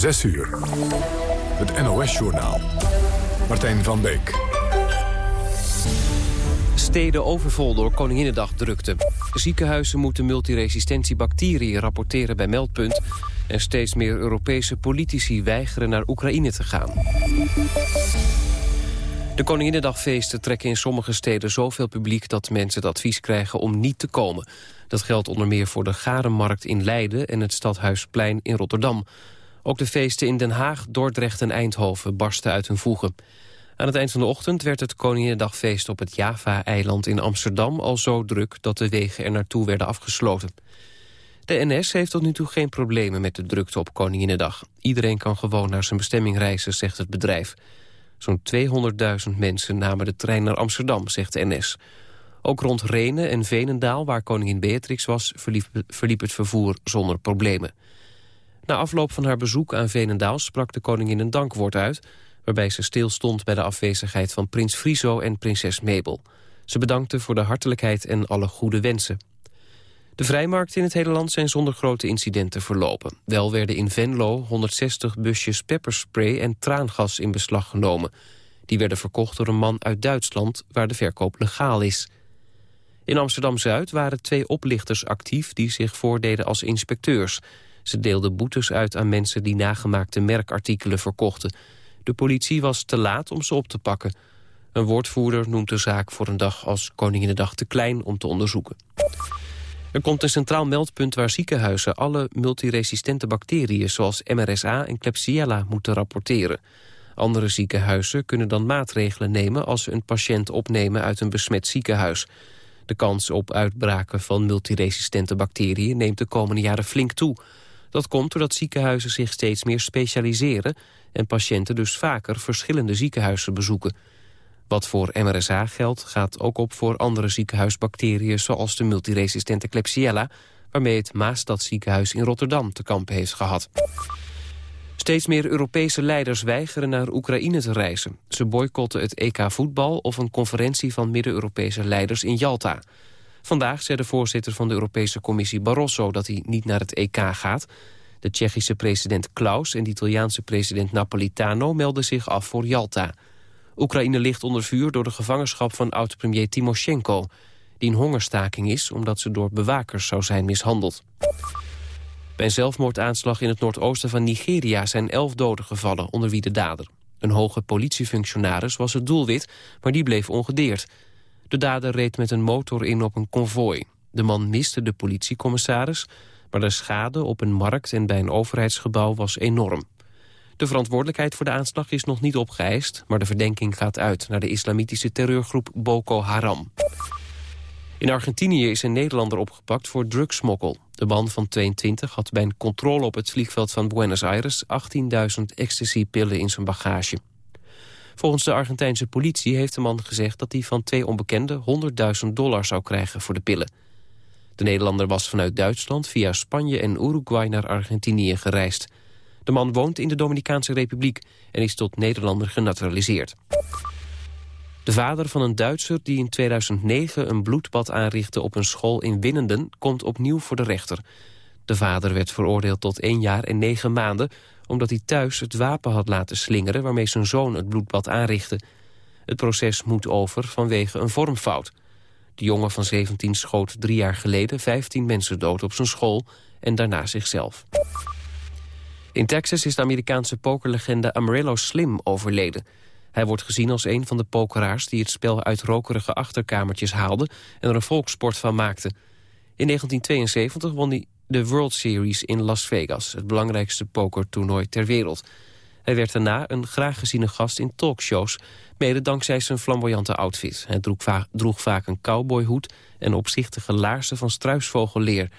6 uur. Het NOS-journaal. Martijn van Beek. Steden overvol door Koninginnedag drukte. Ziekenhuizen moeten multiresistentiebacteriën bacteriën rapporteren bij Meldpunt... en steeds meer Europese politici weigeren naar Oekraïne te gaan. De Koninginnedagfeesten trekken in sommige steden zoveel publiek... dat mensen het advies krijgen om niet te komen. Dat geldt onder meer voor de Garenmarkt in Leiden... en het Stadhuisplein in Rotterdam. Ook de feesten in Den Haag, Dordrecht en Eindhoven barsten uit hun voegen. Aan het eind van de ochtend werd het Koninginnedagfeest op het Java-eiland in Amsterdam al zo druk dat de wegen er naartoe werden afgesloten. De NS heeft tot nu toe geen problemen met de drukte op Koninginnedag. Iedereen kan gewoon naar zijn bestemming reizen, zegt het bedrijf. Zo'n 200.000 mensen namen de trein naar Amsterdam, zegt de NS. Ook rond Renen en Venendaal, waar koningin Beatrix was, verliep, verliep het vervoer zonder problemen. Na afloop van haar bezoek aan Venendaal sprak de koningin een dankwoord uit... waarbij ze stilstond bij de afwezigheid van prins Friso en prinses Mabel. Ze bedankte voor de hartelijkheid en alle goede wensen. De vrijmarkten in het hele land zijn zonder grote incidenten verlopen. Wel werden in Venlo 160 busjes pepperspray en traangas in beslag genomen. Die werden verkocht door een man uit Duitsland waar de verkoop legaal is. In Amsterdam-Zuid waren twee oplichters actief die zich voordeden als inspecteurs. Ze deelden boetes uit aan mensen die nagemaakte merkartikelen verkochten. De politie was te laat om ze op te pakken. Een woordvoerder noemt de zaak voor een dag als Koninginnedag te klein om te onderzoeken. Er komt een centraal meldpunt waar ziekenhuizen alle multiresistente bacteriën zoals MRSA en Klebsiella moeten rapporteren. Andere ziekenhuizen kunnen dan maatregelen nemen als ze een patiënt opnemen uit een besmet ziekenhuis. De kans op uitbraken van multiresistente bacteriën neemt de komende jaren flink toe. Dat komt doordat ziekenhuizen zich steeds meer specialiseren... en patiënten dus vaker verschillende ziekenhuizen bezoeken. Wat voor MRSA geldt, gaat ook op voor andere ziekenhuisbacteriën... zoals de multiresistente Klebsiella... waarmee het Maastadziekenhuis in Rotterdam te kampen heeft gehad. Steeds meer Europese leiders weigeren naar Oekraïne te reizen. Ze boycotten het EK voetbal of een conferentie van Midden-Europese leiders in Jalta. Vandaag zei de voorzitter van de Europese Commissie Barroso dat hij niet naar het EK gaat. De Tsjechische president Klaus en de Italiaanse president Napolitano melden zich af voor Jalta. Oekraïne ligt onder vuur door de gevangenschap van oud-premier Timoshenko... die in hongerstaking is omdat ze door bewakers zou zijn mishandeld. Bij een zelfmoordaanslag in het noordoosten van Nigeria zijn elf doden gevallen, onder wie de dader. Een hoge politiefunctionaris was het doelwit, maar die bleef ongedeerd. De dader reed met een motor in op een konvooi. De man miste de politiecommissaris, maar de schade op een markt en bij een overheidsgebouw was enorm. De verantwoordelijkheid voor de aanslag is nog niet opgeëist... maar de verdenking gaat uit naar de islamitische terreurgroep Boko Haram. In Argentinië is een Nederlander opgepakt voor drugsmokkel. De man van 22 had bij een controle op het vliegveld van Buenos Aires... 18.000 ecstasy-pillen in zijn bagage. Volgens de Argentijnse politie heeft de man gezegd dat hij van twee onbekenden 100.000 dollar zou krijgen voor de pillen. De Nederlander was vanuit Duitsland via Spanje en Uruguay naar Argentinië gereisd. De man woont in de Dominicaanse Republiek en is tot Nederlander genaturaliseerd. De vader van een Duitser die in 2009 een bloedbad aanrichtte op een school in Winnenden komt opnieuw voor de rechter. De vader werd veroordeeld tot één jaar en negen maanden omdat hij thuis het wapen had laten slingeren... waarmee zijn zoon het bloedbad aanrichtte. Het proces moet over vanwege een vormfout. De jongen van 17 schoot drie jaar geleden 15 mensen dood op zijn school... en daarna zichzelf. In Texas is de Amerikaanse pokerlegende Amarillo Slim overleden. Hij wordt gezien als een van de pokeraars die het spel uit rokerige achterkamertjes haalde... en er een volkssport van maakte. In 1972 won hij de World Series in Las Vegas, het belangrijkste pokertoernooi ter wereld. Hij werd daarna een graag geziene gast in talkshows, mede dankzij zijn flamboyante outfit. Hij droeg, va droeg vaak een cowboyhoed en opzichtige laarzen van struisvogelleer.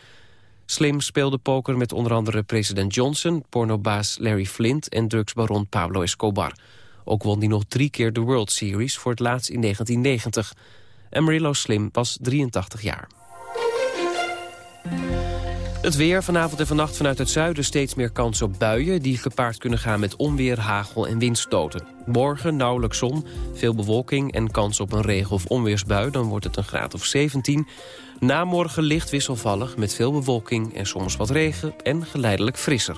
Slim speelde poker met onder andere president Johnson, pornobaas Larry Flint en drugsbaron Pablo Escobar. Ook won hij nog drie keer de World Series, voor het laatst in 1990. Amarillo Slim was 83 jaar. Het weer vanavond en vannacht vanuit het zuiden steeds meer kans op buien... die gepaard kunnen gaan met onweer, hagel en windstoten. Morgen nauwelijks zon, veel bewolking en kans op een regen- of onweersbui... dan wordt het een graad of 17. Na morgen licht wisselvallig met veel bewolking en soms wat regen... en geleidelijk frisser.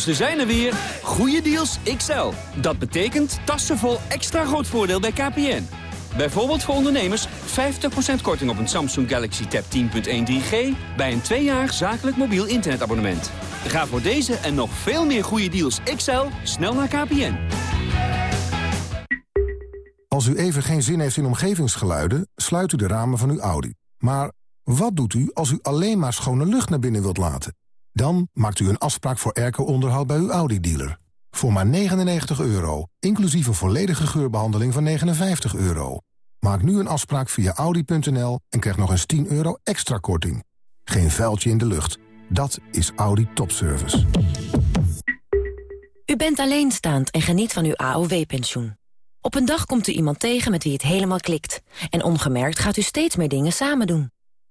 Ze zijn er weer. Goede deals XL. Dat betekent tassen vol extra groot voordeel bij KPN. Bijvoorbeeld voor ondernemers 50% korting op een Samsung Galaxy Tab 10.1 3G... bij een twee jaar zakelijk mobiel internetabonnement. Ga voor deze en nog veel meer goede deals XL snel naar KPN. Als u even geen zin heeft in omgevingsgeluiden, sluit u de ramen van uw Audi. Maar wat doet u als u alleen maar schone lucht naar binnen wilt laten? Dan maakt u een afspraak voor airco-onderhoud bij uw Audi-dealer. Voor maar 99 euro, inclusief een volledige geurbehandeling van 59 euro. Maak nu een afspraak via Audi.nl en krijg nog eens 10 euro extra korting. Geen vuiltje in de lucht. Dat is Audi Topservice. U bent alleenstaand en geniet van uw AOW-pensioen. Op een dag komt u iemand tegen met wie het helemaal klikt. En ongemerkt gaat u steeds meer dingen samen doen.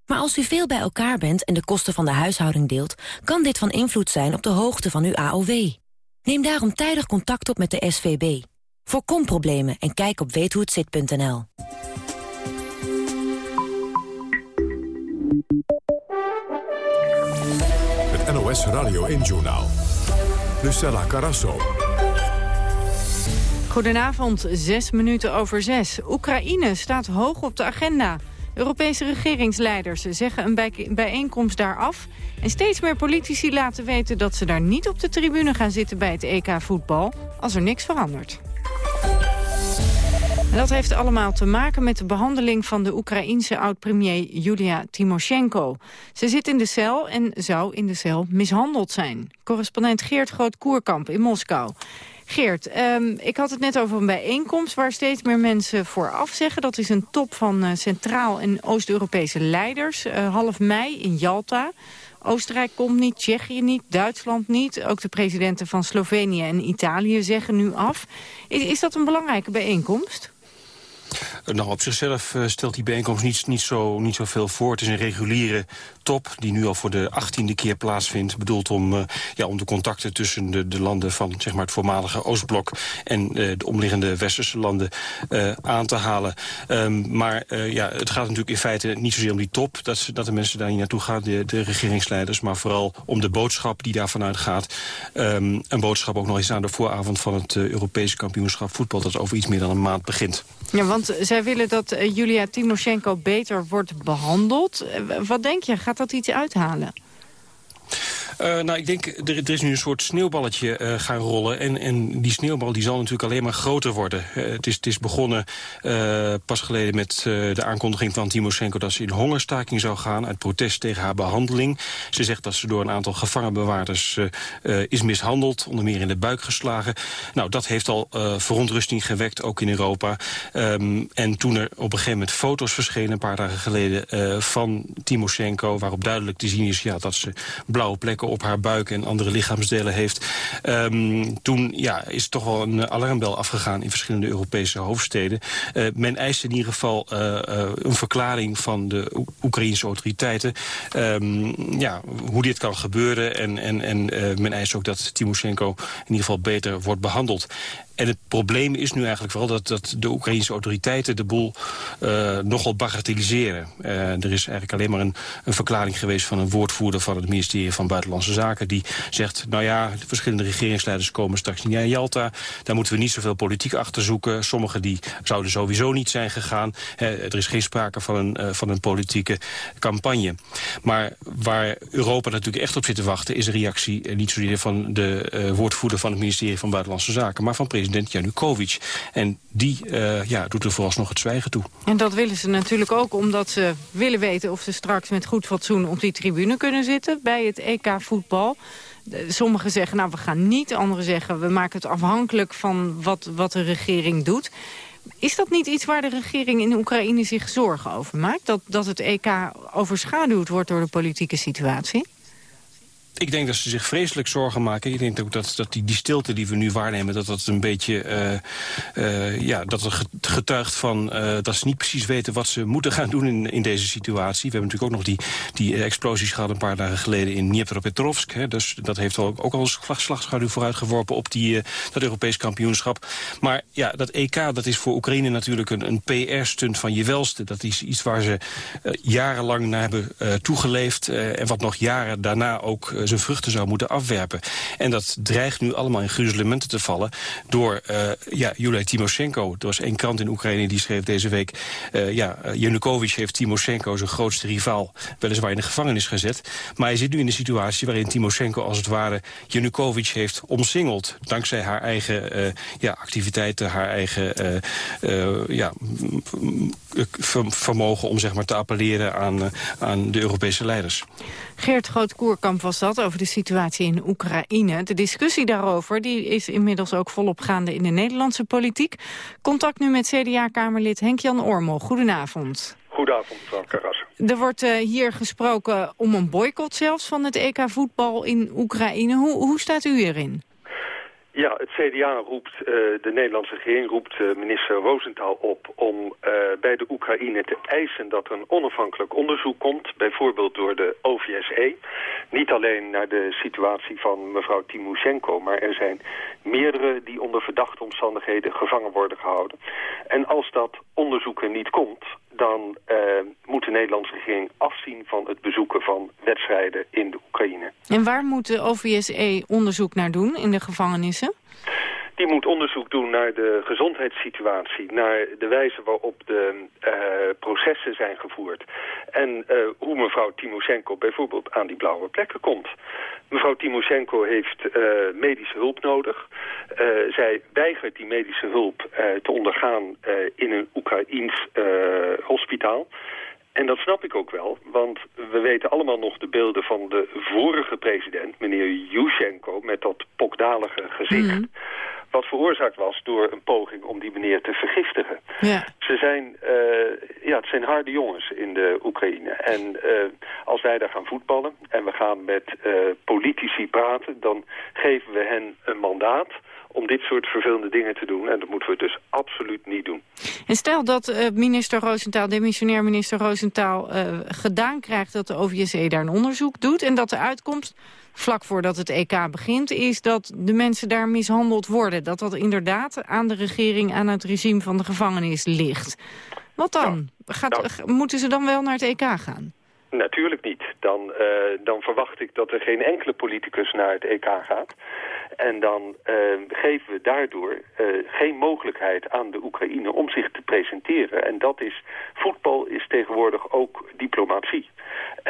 Maar als u veel bij elkaar bent en de kosten van de huishouding deelt... kan dit van invloed zijn op de hoogte van uw AOW. Neem daarom tijdig contact op met de SVB. Voorkom problemen en kijk op weethohetzit.nl. Het NOS Radio 1-journaal. Lucella Carasso. Goedenavond, zes minuten over zes. Oekraïne staat hoog op de agenda. Europese regeringsleiders zeggen een bijeenkomst daar af. En steeds meer politici laten weten dat ze daar niet op de tribune gaan zitten bij het EK voetbal als er niks verandert. En dat heeft allemaal te maken met de behandeling van de Oekraïense oud-premier Julia Timoshenko. Ze zit in de cel en zou in de cel mishandeld zijn. Correspondent Geert Groot-Koerkamp in Moskou. Geert, um, ik had het net over een bijeenkomst waar steeds meer mensen voor afzeggen. Dat is een top van uh, Centraal- en Oost-Europese leiders. Uh, half mei in Jalta. Oostenrijk komt niet, Tsjechië niet, Duitsland niet. Ook de presidenten van Slovenië en Italië zeggen nu af. Is, is dat een belangrijke bijeenkomst? Nou, op zichzelf uh, stelt die bijeenkomst niet, niet, zo, niet zoveel voor. Het is een reguliere top die nu al voor de achttiende keer plaatsvindt. Bedoeld om, uh, ja, om de contacten tussen de, de landen van zeg maar, het voormalige Oostblok... en uh, de omliggende westerse landen aan te halen. Um, maar ja, het gaat natuurlijk in feite niet zozeer om die top... dat, dat de mensen daar niet naartoe gaan, de, de regeringsleiders... maar vooral om de boodschap die daarvan uitgaat. Um, een boodschap ook nog eens aan de vooravond van het Europese kampioenschap voetbal... dat over iets meer dan een maand begint. Ja, zij willen dat Julia Timoshenko beter wordt behandeld. Wat denk je, gaat dat iets uithalen? Uh, nou, ik denk, er, er, is nu een soort sneeuwballetje uh, gaan rollen. En, en die sneeuwbal die zal natuurlijk alleen maar groter worden. Uh, het, is, het is begonnen pas geleden met de aankondiging van Timoshenko... dat ze in hongerstaking zou gaan uit protest tegen haar behandeling. Ze zegt dat ze door een aantal gevangenbewaarders is mishandeld. Onder meer in de buik geslagen. Nou, dat heeft al verontrusting gewekt, ook in Europa. Um, en toen er op een gegeven moment foto's verschenen... een paar dagen geleden van Timoshenko... waarop duidelijk te zien is ja, dat ze blauwe plekken op haar buik en andere lichaamsdelen heeft. Um, toen ja, is toch wel een alarmbel afgegaan in verschillende Europese hoofdsteden. Uh, men eist in ieder geval uh, uh, een verklaring van de Oekraïnse autoriteiten. Um, ja, hoe dit kan gebeuren. En, en, en men eist ook dat Timoshenko in ieder geval beter wordt behandeld. En het probleem is nu eigenlijk vooral dat, dat de Oekraïnse autoriteiten de boel uh, nogal bagatelliseren. Uh, er is eigenlijk alleen maar een, een verklaring geweest van een woordvoerder van het ministerie van Buitenlandse Zaken. Die zegt, nou ja, de verschillende regeringsleiders komen straks niet naar Jalta. Daar moeten we niet zoveel politiek achter zoeken. Sommigen die zouden sowieso niet zijn gegaan. Er is geen sprake van een, uh, van een politieke campagne. Maar waar Europa natuurlijk echt op zit te wachten is een reactie niet zozeer van de woordvoerder van het ministerie van Buitenlandse Zaken, maar van president president Janukovic. En die uh, ja, doet er vooralsnog het zwijgen toe. En dat willen ze natuurlijk ook omdat ze willen weten... of ze straks met goed fatsoen op die tribune kunnen zitten... bij het EK voetbal. Sommigen zeggen, nou, we gaan niet. Anderen zeggen, we maken het afhankelijk van wat, wat de regering doet. Is dat niet iets waar de regering in Oekraïne zich zorgen over maakt? Dat, dat het EK overschaduwd wordt door de politieke situatie? Ik denk dat ze zich vreselijk zorgen maken. Ik denk ook dat, dat die, die stilte die we nu waarnemen... dat dat een beetje uh, ja, dat het getuigt van... dat ze niet precies weten wat ze moeten gaan doen in, in deze situatie. We hebben natuurlijk ook nog die, die explosies gehad... een paar dagen geleden in Dnipropetrovsk. Hè, dus dat heeft ook, ook al een slagschaduw vooruitgeworpen... op die, dat Europees kampioenschap. Maar ja, dat EK dat is voor Oekraïne natuurlijk een, een PR-stunt van je welste. Dat is iets waar ze jarenlang naar hebben toegeleefd... en wat nog jaren daarna ook zijn vruchten zou moeten afwerpen. En dat dreigt nu allemaal in gruzelementen te vallen door uh, ja, Julia Timoshenko. Er was één krant in Oekraïne die schreef deze week... Uh, ja, Yanukovych heeft Timoshenko, zijn grootste rivaal, weliswaar in de gevangenis gezet. Maar hij zit nu in een situatie waarin Timoshenko als het ware Yanukovych heeft omsingeld. Dankzij haar eigen uh, ja, activiteiten, haar eigen ja, vermogen om zeg maar, te appelleren aan, aan de Europese leiders. Geert Groot-Koerkamp was dat over de situatie in Oekraïne. De discussie daarover die is inmiddels ook volop gaande in de Nederlandse politiek. Contact nu met CDA-kamerlid Henk-Jan Ormel. Goedenavond. Goedenavond, mevrouw Carras. Er wordt uh, hier gesproken om een boycott zelfs van het EK voetbal in Oekraïne. Hoe, hoe staat u erin? Ja, het CDA roept, uh, de Nederlandse regering roept uh, minister Rosenthal op om uh, bij de Oekraïne te eisen dat er een onafhankelijk onderzoek komt, bijvoorbeeld door de OVSE. Niet alleen naar de situatie van mevrouw Timoshenko, maar er zijn meerdere die onder verdachte omstandigheden gevangen worden gehouden. En als dat onderzoek er niet komt, dan uh, moet de Nederlandse regering afzien van het bezoeken van wedstrijden in de Oekraïne. En waar moet de OVSE onderzoek naar doen in de gevangenissen? Die moet onderzoek doen naar de gezondheidssituatie, naar de wijze waarop de uh, processen zijn gevoerd. En uh, hoe mevrouw Timoshenko bijvoorbeeld aan die blauwe plekken komt. Mevrouw Timoshenko heeft uh, medische hulp nodig. zij weigert die medische hulp te ondergaan in een Oekraïns hospitaal. En dat snap ik ook wel, want we weten allemaal nog de beelden van de vorige president, meneer Yushchenko, met dat pokdalige gezicht. Mm wat veroorzaakt was door een poging om die meneer te vergiftigen. Ja. Ze zijn, uh, ja, het zijn harde jongens in de Oekraïne. En uh, als wij daar gaan voetballen en we gaan met uh, politici praten... dan geven we hen een mandaat om dit soort vervelende dingen te doen. En dat moeten we dus absoluut niet doen. En stel dat minister Roosentaal, demissionair minister Roosentaal... Gedaan krijgt dat de OVSE daar een onderzoek doet... en dat de uitkomst vlak voordat het EK begint... is dat de mensen daar mishandeld worden. Dat dat inderdaad aan de regering, aan het regime van de gevangenis ligt. Wat dan? Gaat, Moeten ze dan wel naar het EK gaan? Natuurlijk niet. Dan, uh, dan verwacht ik dat er geen enkele politicus naar het EK gaat. En dan uh, geven we daardoor uh, geen mogelijkheid aan de Oekraïne om zich te presenteren. En dat is, voetbal is tegenwoordig ook diplomatie.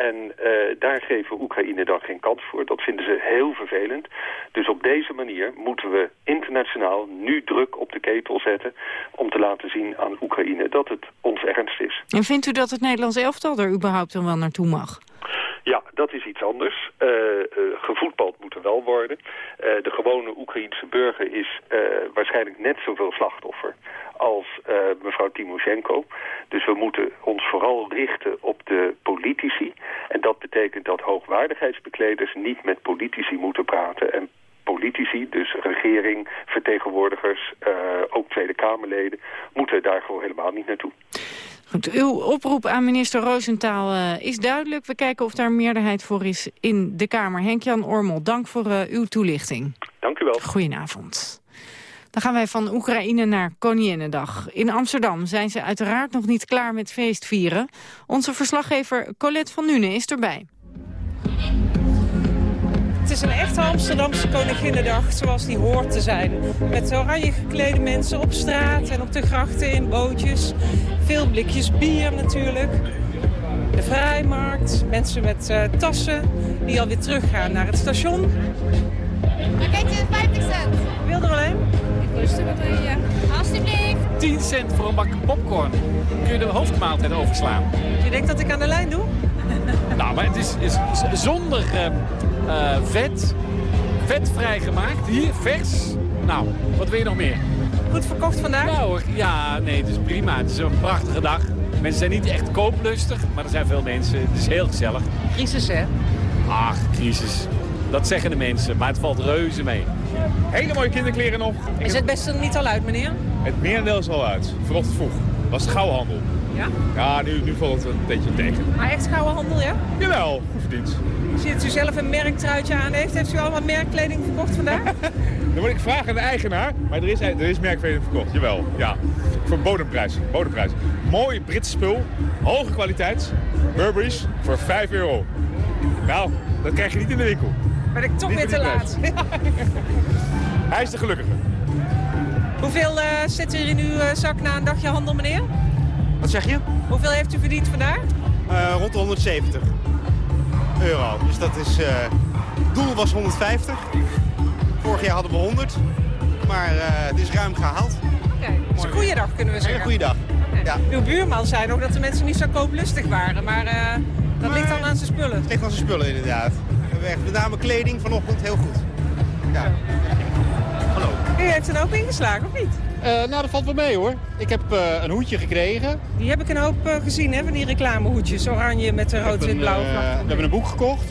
En uh, daar geven Oekraïne dan geen kans voor. Dat vinden ze heel vervelend. Dus op deze manier moeten we internationaal nu druk op de ketel zetten... om te laten zien aan Oekraïne dat het ons ernst is. En vindt u dat het Nederlands elftal er überhaupt dan wel naartoe mag? Ja, dat is iets anders. Uh, uh, gevoetbald moet er wel worden. Uh, de gewone Oekraïense burger is waarschijnlijk net zoveel slachtoffer als mevrouw Timoshenko. Dus we moeten ons vooral richten op de politici. En dat betekent dat hoogwaardigheidsbekleders niet met politici moeten praten... en politici, dus regering, vertegenwoordigers, ook Tweede Kamerleden... moeten daar gewoon helemaal niet naartoe. Goed, uw oproep aan minister Roosentaal uh, is duidelijk. We kijken of daar meerderheid voor is in de Kamer. Henk-Jan Ormel, dank voor uw toelichting. Dank u wel. Goedenavond. Dan gaan wij van Oekraïne naar Koninginnedag. In Amsterdam zijn ze uiteraard nog niet klaar met feestvieren. Onze verslaggever Colette van Nuenen is erbij. Het is een echte Amsterdamse Koninginnedag zoals die hoort te zijn. Met oranje geklede mensen op straat en op de grachten in bootjes. Veel blikjes bier natuurlijk. De vrijmarkt, mensen met uh, tassen die alweer teruggaan naar het station. Pakketje 50 cent. Wil er alleen? Ik lust er wat in, ja. Alsjeblieft. 10 cent voor een bak popcorn. Kun je de hoofdmaaltijd overslaan. Je denkt dat ik aan de lijn doe? nou, maar het is, is zonder uh, uh, vet, vetvrij gemaakt. Hier, vers. Nou, wat wil je nog meer? Goed verkocht vandaag? Ja hoor, ja, nee, het is prima. Het is een prachtige dag. Mensen zijn niet echt kooplustig, maar er zijn veel mensen. Het is heel gezellig. Crisis, hè? Ach, crisis. Dat zeggen de mensen, maar het valt reuze mee. Hele mooie kinderkleren nog. Is het best er niet al uit, meneer? Het merendeel is al uit. Vanochtend vroeg. was de gauwhandel. Ja? Ja, nu, nu valt het een beetje tegen. Maar echt gouden handel, ja? Jawel, goed verdiend. Ziet u zelf een merktruitje aan heeft, heeft u allemaal merkkleding verkocht vandaag? Dan moet ik vragen aan de eigenaar, maar er is, er is merkkleding verkocht. Jawel, ja. Voor bodemprijs. bodemprijs. Mooi Brits spul, hoge kwaliteit. Burberry's voor 5 euro. Nou, dat krijg je niet in de winkel. Ben ik toch weer te laat. Hij is de gelukkige. Hoeveel eh, zit er in uw eh, zak na een dagje handel, meneer? Wat zeg je? Hoeveel heeft u verdiend vandaag? Eh, rond de 170 euro. Dus dat is... eh doel was 150. Vorig jaar hadden we 100. Maar het is ruim gehaald. Dat is een goede dag, kunnen we Een zeggen. hele goede dag. Ja. Uw buurman zei nog dat de mensen niet zo kooplustig waren, maar dat ligt dan aan zijn spullen. Het ligt aan zijn spullen inderdaad. We hebben echt met name kleding vanochtend heel goed. Ja. Hallo. U heeft er ook ingeslagen, of niet? Eh, nou, dat valt wel mee hoor. Ik heb eh, een hoedje gekregen. Die heb ik een hoop eh, gezien, hè, van die reclamehoedjes. Oranje met de rood, wit, blauw. We hebben een boek gekocht.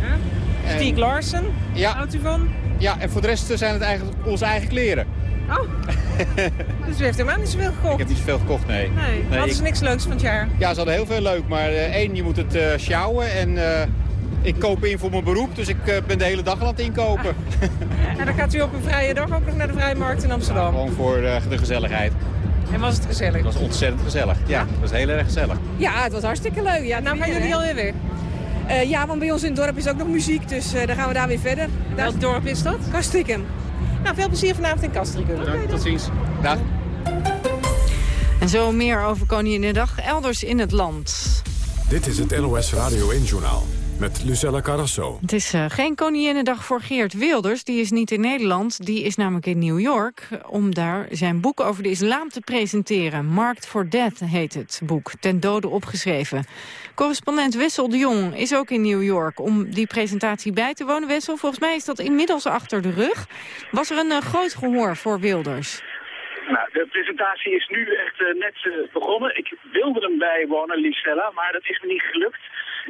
Ja? Stieg Larsen, Ja. houdt u van? Ja, en voor de rest zijn het eigenlijk onze eigen kleren. Oh, dus u heeft helemaal niet zoveel gekocht? Ik heb niet zoveel gekocht, nee. Nee, hadden ze ik- niks leuks van het jaar? Ja, ze hadden heel veel leuk. Maar één, je moet het sjouwen. En ik koop in voor mijn beroep. Dus ik eh, ben de hele dag aan het inkopen. En dan gaat u op een vrije dag ook nog naar de Vrije Markt in Amsterdam. Gewoon voor eh, de gezelligheid. En was het gezellig? Het was ontzettend gezellig. Ja, het was heel erg gezellig. Ja, het was hartstikke leuk. Ja, Nou gaan jullie alweer weg? Eh, ja, want bij ons in het dorp is ook nog muziek, dus eh, dan gaan we daar weer verder. Welk dorp is dat? Kastrikum. Nou, veel plezier vanavond in Castricum. Tot ziens. Dag. En zo meer over Koninginnedag elders in het land. Dit is het NOS Radio 1-journaal met Lucella Carrasso. Het is eh, geen Koninginnedag voor Geert Wilders. Die is niet in Nederland. Die is namelijk in New York om daar zijn boek over de islam te presenteren. Marked for Death heet het boek, ten dode opgeschreven. Correspondent Wessel de Jong is ook in New York om die presentatie bij te wonen. Wessel, volgens mij is dat inmiddels achter de rug. Was er een eh, groot gehoor voor Wilders? Nou, de presentatie is nu echt eh, net eh, begonnen. Ik wilde hem bijwonen, Lucella, maar dat is me niet gelukt.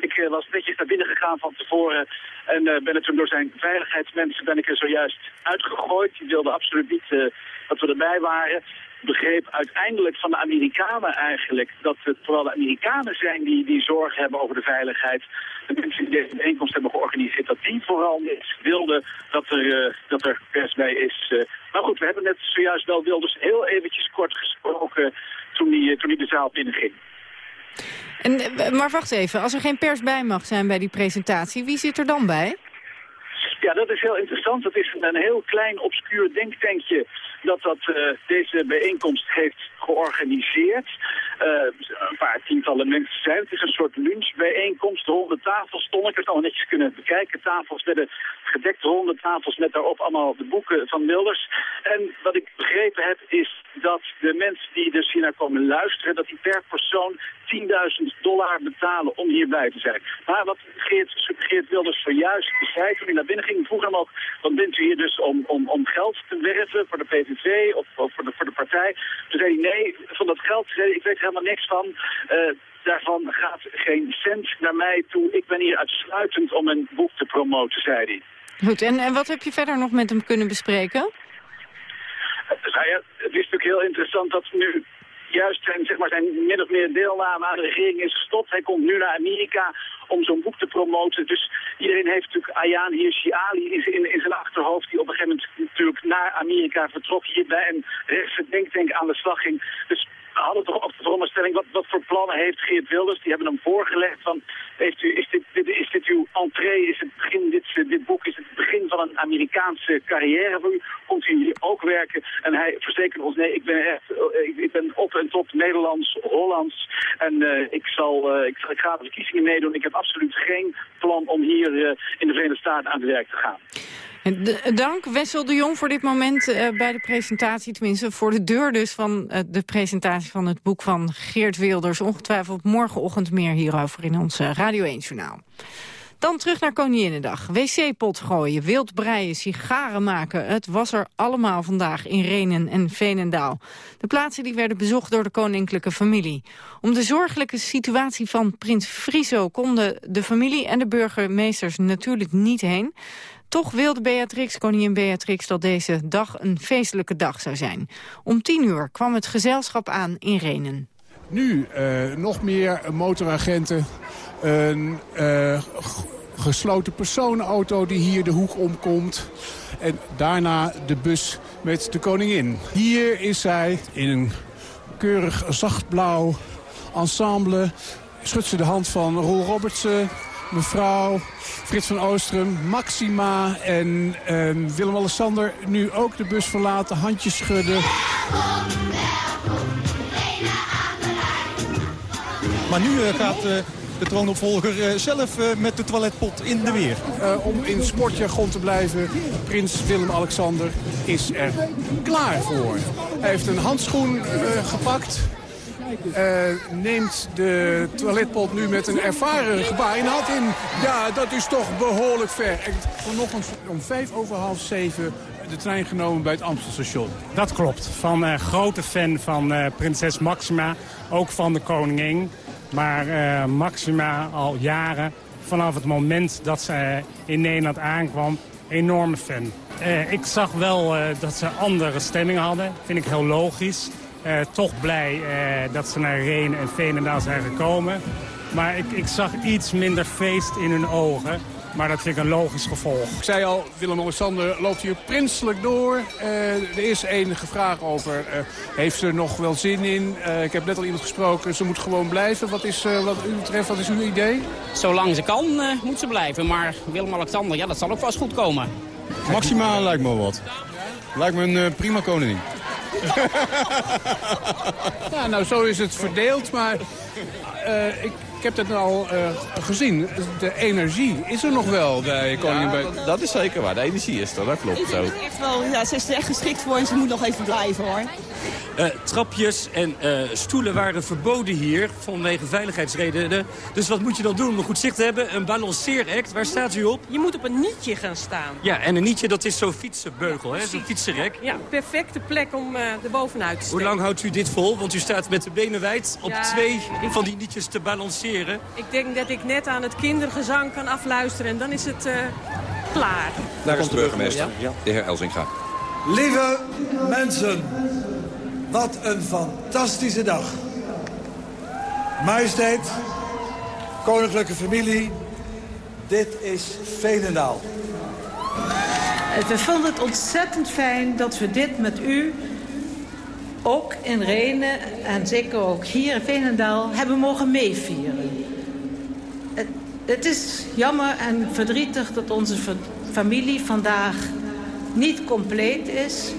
Ik eh, was netjes naar binnen gegaan van tevoren en eh, ben er toen door zijn veiligheidsmensen ben ik er zojuist uitgegooid. Die wilden absoluut niet eh, dat we erbij waren. Begreep uiteindelijk van de Amerikanen eigenlijk dat het vooral de Amerikanen zijn die, die zorgen hebben over de veiligheid. De mensen die deze bijeenkomst hebben georganiseerd, dat die vooral wilden dat er, dat er pers bij is. maar goed, we hebben net zojuist wel Wilders heel eventjes kort gesproken toen eh, toen hij de zaal binnenging. En, eh, maar wacht even, als er geen pers bij mag zijn bij die presentatie, wie zit er dan bij? Ja, dat is heel interessant. Dat is een heel klein, obscuur denktankje dat, dat eh, deze bijeenkomst heeft georganiseerd. Eh, een paar tientallen mensen zijn. Het is een soort lunchbijeenkomst. Ronde tafels stonden. Ik heb het allemaal netjes kunnen bekijken. Tafels werden gedekt, ronde tafels met daarop allemaal de boeken van Wilders. En wat ik begrepen heb is dat de mensen die dus hier naar komen luisteren, dat die per persoon 10.000 dollar betalen om hierbij te zijn. Maar wat Geert, Geert Wilders zojuist zei toen hij naar binnen ging, vroeg hem ook, wat bent u hier dus om, om, om geld te werven voor de PVV of, voor, de, voor de partij? Toen zei hij, nee, van dat geld, ik weet helemaal niks van. Eh, daarvan gaat geen cent naar mij toe. Ik ben hier uitsluitend om een boek te promoten, zei hij. Goed, en, en wat heb je verder nog met hem kunnen bespreken? Nou ja, het is natuurlijk heel interessant dat nu juist zijn, zeg maar, zijn min of meer deelname aan de regering is gestopt. Hij komt nu naar Amerika om zo'n boek te promoten. Dus iedereen heeft natuurlijk Ayaan Hirsi Ali in, in, zijn achterhoofd... die op een gegeven moment natuurlijk naar Amerika vertrok... hierbij een rechtse denktank aan de slag ging. Dus hadden toch ook de veronderstelling, wat, wat voor plannen heeft Geert Wilders? Die hebben hem voorgelegd van, heeft u, is, dit, dit, is dit uw entree, is het begin, dit, dit boek is het begin van een Amerikaanse carrière voor u? Komt u hier ook werken? En hij verzekerde ons, nee, ik ben echt, eh, ik, ik ben op en top Nederlands, Hollands. En eh, ik, zal, eh, ik, ik ga de verkiezingen meedoen. Ik heb absoluut geen plan om hier in de Verenigde Staten aan het werk te gaan. Dank Wessel de Jong voor dit moment eh, bij de presentatie. Tenminste, voor de deur dus van eh, de presentatie van het boek van Geert Wilders. Ongetwijfeld morgenochtend meer hierover in ons eh, Radio 1-journaal. Dan terug naar Koninginnedag. Wc-pot gooien, wild breien, sigaren maken. Het was er allemaal vandaag in Renen en Veenendaal. De plaatsen die werden bezocht door de koninklijke familie. Om de zorgelijke situatie van prins Friso konden de familie en de burgemeesters natuurlijk niet heen. Toch wilde Beatrix, koningin Beatrix, dat deze dag een feestelijke dag zou zijn. Om tien uur kwam het gezelschap aan in Renen. Nu uh, nog meer motoragenten, een uh, gesloten personenauto die hier de hoek omkomt. En daarna de bus met de koningin. Hier is zij in een keurig zachtblauw ensemble. Schudt ze de hand van Roel Robertsen, mevrouw Frits van Oostrum, Maxima en uh, Willem-Alexander nu ook de bus verlaten, handjes schudden. Maar nu uh, gaat uh, de troonopvolger uh, zelf met de toiletpot in de weer. om in sportjargon te blijven, prins Willem-Alexander is er klaar voor. Hij heeft een handschoen gepakt, uh, neemt de toiletpot nu met een ervaren gebaar in hand in. Ja, dat is toch behoorlijk ver. Vanochtend om vijf over half zeven de trein genomen bij het Amstelstation. Dat klopt. Van uh, grote fan van uh, prinses Maxima, ook van de koningin. Maar Maxima al jaren, vanaf het moment dat ze in Nederland aankwam, enorme fan. ik zag wel dat ze andere stemming hadden, vind ik heel logisch. Uh, toch blij uh, dat ze naar Reen en Veenendaal zijn gekomen. Maar ik, ik zag iets minder feest in hun ogen. Maar dat vind ik een logisch gevolg. Ik zei al, Willem-Alexander loopt hier prinselijk door. Uh, er is enige vraag over, heeft ze er nog wel zin in? ik heb net al iemand gesproken, ze moet gewoon blijven. Wat is wat u betreft, wat is uw idee? Zolang ze kan, moet ze blijven. Maar Willem-Alexander, ja, dat zal ook vast goed komen. Maximaal lijkt me wat. Lijkt me een prima koningin. ja, nou, zo is het verdeeld, maar uh, ik, ik heb het al uh, gezien. De energie is er nog wel bij Koningin ja, dat, dat, is zeker waar. De energie is er, dat klopt zo. Echt wel, ja, ze is er echt geschikt voor en ze moet nog even blijven, hoor. Uh, trapjes en uh, stoelen waren verboden hier vanwege veiligheidsredenen. Dus wat moet je dan doen om een goed zicht te hebben? Een balanceeract, waar staat u op? Je moet op een nietje gaan staan. Ja, en een nietje dat is zo'n fietsenbeugel, hè? zo'n fietsenrek. Ja, perfecte plek om uh, er bovenuit te staan. Hoe lang houdt u dit vol? Want u staat met de benen wijd op ja, twee van die nietjes te balanceren. Ik denk dat ik net aan het kindergezang kan afluisteren en dan is het klaar. Daar komt de burgemeester, ja? de heer Elzinga. Lieve mensen... Wat een fantastische dag. Majesteit, koninklijke familie, dit is Veenendaal. We vonden het ontzettend fijn dat we dit met u ook in Renen en zeker ook hier in Veenendaal hebben mogen meevieren. Het, het is jammer en verdrietig dat onze familie vandaag niet compleet is.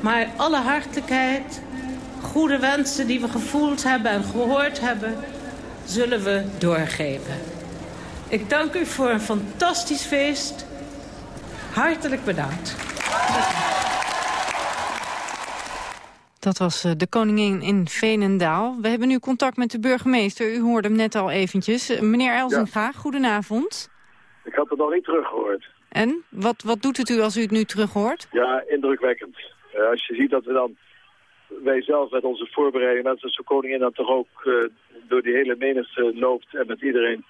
Maar alle hartelijkheid, goede wensen die we gevoeld hebben en gehoord hebben... zullen we doorgeven. Ik dank u voor een fantastisch feest. Hartelijk bedankt. Dat was eh, de koningin in Veenendaal. We hebben nu contact met de burgemeester. U hoorde hem net al eventjes. Eh, meneer Elzinga, ja. goedenavond. Ik had het nog niet teruggehoord. En? Wat, wat doet het u als u het nu terughoort? Ja, indrukwekkend. Uh, als je ziet dat we dan, wij zelf met onze voorbereiding, dat de koningin dan toch ook uh, door die hele menigte loopt en met iedereen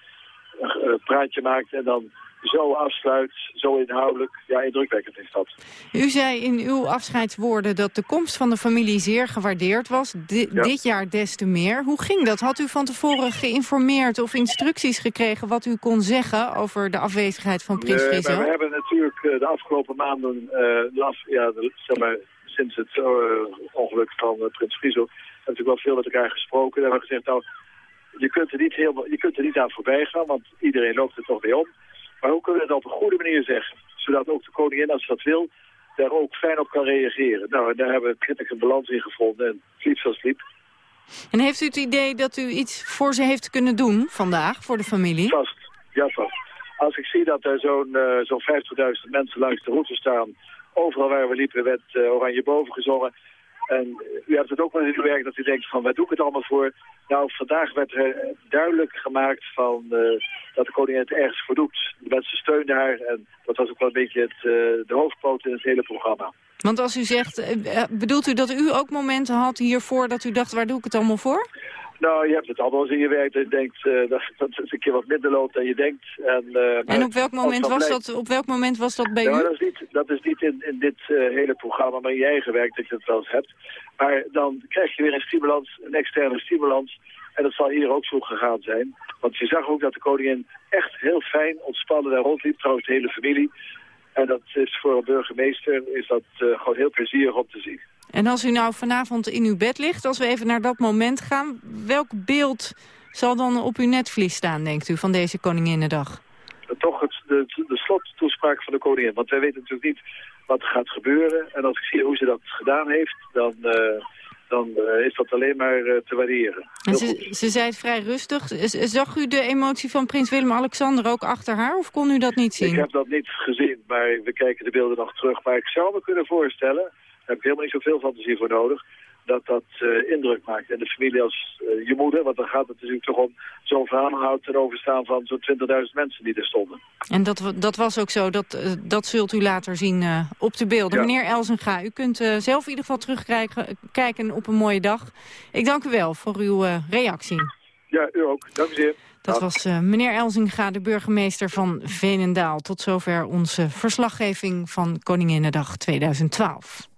een praatje maakt en dan zo afsluit, zo inhoudelijk. Ja, indrukwekkend is dat. U zei in uw afscheidswoorden dat de komst van de familie zeer gewaardeerd was. Di ja. Dit jaar des te meer. Hoe ging dat? Had u van tevoren geïnformeerd of instructies gekregen wat u kon zeggen over de afwezigheid van Prins nee, Friso? we hebben natuurlijk de afgelopen maanden, uh, ja, de, zeg maar, sinds het uh, ongeluk van uh, Prins Friso, hebben natuurlijk wel veel met elkaar gesproken. En hebben gezegd, nou, je kunt, er niet helemaal, je kunt er niet aan voorbij gaan, want iedereen loopt er toch mee om. Maar hoe kunnen we het op een goede manier zeggen? Zodat ook de koningin, als ze dat wil, daar ook fijn op kan reageren. Nou, en daar hebben we prettig een balans in gevonden en liep zoals liep. En heeft u het idee dat u iets voor ze heeft kunnen doen vandaag, voor de familie? Vast, ja vast. Als ik zie dat er zo'n uh, zo'n 50.000 mensen langs de route staan, overal waar we liepen werd uh, Oranje Boven gezongen. En u hebt het ook wel in uw werk dat u denkt van, waar doe ik het allemaal voor? Nou, vandaag werd er duidelijk gemaakt van, dat de koningin het ergens voor doet. De mensen steunen haar en dat was ook wel een beetje het, de hoofdpoot in het hele programma. Want als u zegt, bedoelt u dat u ook momenten had hiervoor dat u dacht, waar doe ik het allemaal voor? Nou, je hebt het allemaal eens in je werk dat je denkt uh, dat, dat het een keer wat minder loopt dan je denkt. En, uh, en op, welk moment was dat, op welk moment was dat bij u? Dat is niet, dat is niet in, in dit uh, hele programma, maar in je eigen werk dat je het wel eens hebt. Maar dan krijg je weer een stimulans, een externe stimulans. En dat zal hier ook zo gegaan zijn. Want je zag ook dat de koningin echt heel fijn ontspannen daar rondliep. Trouwens de hele familie. En dat is voor een burgemeester is dat gewoon heel plezierig om te zien. En als u nou vanavond in uw bed ligt, als we even naar dat moment gaan... welk beeld zal dan op uw netvlies staan, denkt u, van deze Koninginnedag? Toch het, de, de slottoespraak van de koningin. Want wij weten natuurlijk niet wat gaat gebeuren. En als ik zie hoe ze dat gedaan heeft, dan, uh, dan uh, is dat alleen maar uh, te waarderen. En ze, ze zei het vrij rustig. Zag u de emotie van prins Willem-Alexander ook achter haar? Of kon u dat niet zien? Ik heb dat niet gezien, maar we kijken de beelden nog terug. Maar ik zou me kunnen voorstellen heb ik helemaal niet zoveel fantasie voor nodig dat dat uh, indruk maakt. En de familie als uh, je moeder, want dan gaat het natuurlijk toch om zo'n verhaal ten overstaan van zo'n 20.000 mensen die er stonden. En dat, dat was ook zo, dat, uh, dat zult u later zien op de beelden. Ja. Meneer Elzenga, u kunt zelf in ieder geval terugkijken op een mooie dag. Ik dank u wel voor uw reactie. Ja, u ook. Dank u zeer. Dat was meneer Elzinga, de burgemeester van Venendaal. Tot zover onze verslaggeving van Koninginnedag 2012.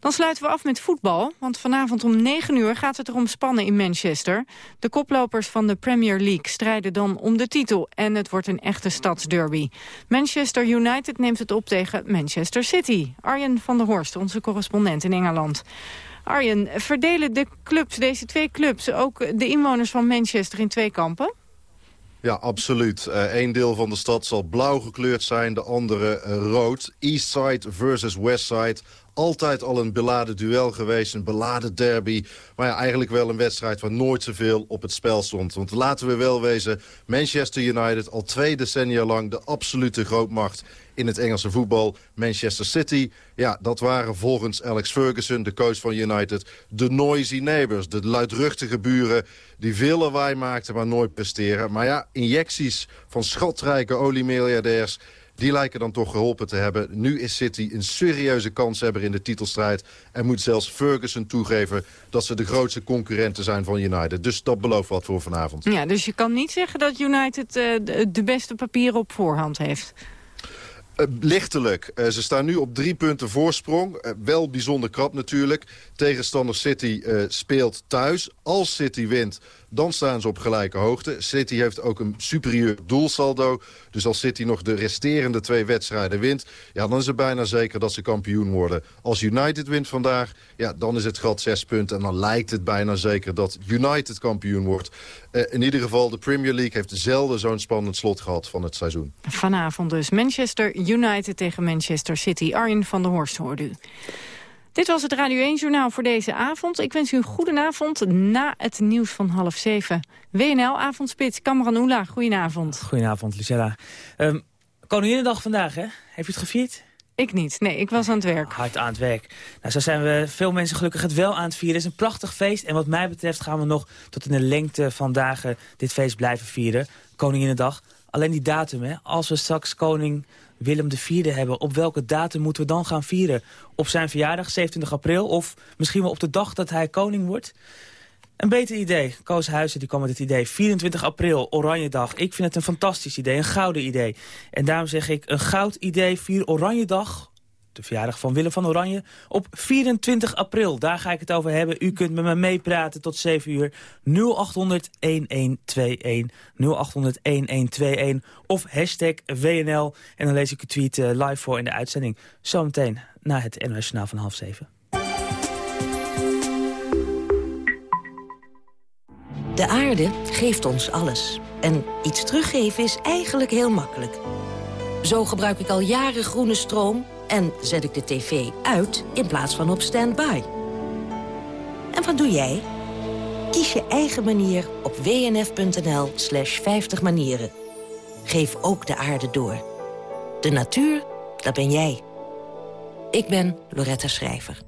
Dan sluiten we af met voetbal, want vanavond om 9 uur gaat het erom spannen in Manchester. De koplopers van de Premier League strijden dan om de titel en het wordt een echte stadsderby. Manchester United neemt het op tegen Manchester City. Arjen van der Horst, onze correspondent in Engeland. Arjen, verdelen de clubs, deze twee clubs, ook de inwoners van Manchester in twee kampen? Ja, absoluut. Eén uh, deel van de stad zal blauw gekleurd zijn, de andere uh, rood. Eastside versus Westside altijd al een beladen duel geweest, een beladen derby. Maar ja, eigenlijk wel een wedstrijd waar nooit zoveel op het spel stond. Want laten we wel wezen, Manchester United al twee decennia lang de absolute grootmacht in het Engelse voetbal. Manchester City, ja, dat waren volgens Alex Ferguson, de coach van United... de noisy neighbors, de luidruchtige buren die veel lawaai maakten, maar nooit presteren. Maar ja, injecties van schatrijke oliemiljardairs die lijken dan toch geholpen te hebben. Nu is City een serieuze kanshebber in de titelstrijd. En moet zelfs Ferguson toegeven dat ze de grootste concurrenten zijn van United. Dus dat belooft wat voor vanavond. Ja, dus je kan niet zeggen dat United uh, de beste papieren op voorhand heeft. Uh, lichtelijk. Uh, ze staan nu op drie punten voorsprong. Uh, wel bijzonder krap natuurlijk. Tegenstander City speelt thuis. Als City wint, dan staan ze op gelijke hoogte. City heeft ook een superieur doelsaldo. Dus als City nog de resterende twee wedstrijden wint... Ja, dan is het bijna zeker dat ze kampioen worden. Als United wint vandaag, ja, dan is het gat zes punten. En dan lijkt het bijna zeker dat United kampioen wordt. Uh, in ieder geval, de Premier League heeft zelden zo'n spannend slot gehad van het seizoen. Vanavond dus Manchester United tegen Manchester City. Arjen van der Horst hoorde u. Dit was het Radio 1-journaal voor deze avond. Ik wens u een goede avond na het nieuws van half zeven. WNL Avondspits, Cameron Oela, goedenavond. Goedenavond, Lucella. Um, Koninginnedag vandaag, hè? Heeft u het gevierd? Ik niet. Nee, ik was aan het werk. Hard aan het werk. Nou, zo zijn we veel mensen gelukkig het wel aan het vieren. Het is een prachtig feest. En wat mij betreft gaan we nog tot in de lengte van dagen dit feest blijven vieren. Koninginnedag. Alleen die datum, hè. Als we straks koning Willem IV hebben, op welke datum moeten we dan gaan vieren? Op zijn verjaardag, 27 april, of misschien wel op de dag dat hij koning wordt? Een beter idee. Koos Huizen die kwam met het idee. 24 april, Oranje Dag. Ik vind het een fantastisch idee, een gouden idee. En daarom zeg ik, een goud idee, vier Oranje Dag de verjaardag van Willem van Oranje, op 24 april. Daar ga ik het over hebben. U kunt met me meepraten tot 7 uur. 0800 1121 0800 1121 of hashtag WNL. En dan lees ik uw tweet uh, live voor in de uitzending. Zometeen na het NOS van half 7. De aarde geeft ons alles. En iets teruggeven is eigenlijk heel makkelijk. Zo gebruik ik al jaren groene stroom en zet ik de tv uit in plaats van op standby. En wat doe jij? Kies je eigen manier op wnf.nl slash 50 manieren. Geef ook de aarde door. De natuur, dat ben jij. Ik ben Loretta Schrijver.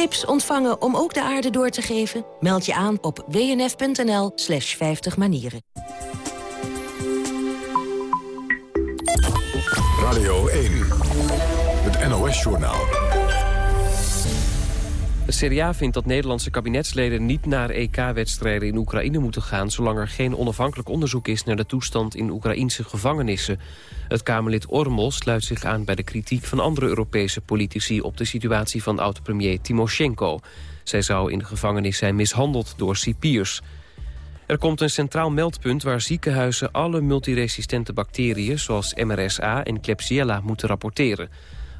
Tips ontvangen om ook de aarde door te geven? Meld je aan op wnf.nl slash 50 manieren. Radio 1, het NOS-journaal. Het CDA vindt dat Nederlandse kabinetsleden niet naar EK-wedstrijden in Oekraïne moeten gaan... zolang er geen onafhankelijk onderzoek is naar de toestand in Oekraïnse gevangenissen. Het Kamerlid Ormel sluit zich aan bij de kritiek van andere Europese politici... op de situatie van oud-premier Timoshenko. Zij zou in de gevangenis zijn mishandeld door cipiers. Er komt een centraal meldpunt waar ziekenhuizen alle multiresistente bacteriën... zoals MRSA en Klebsiella moeten rapporteren.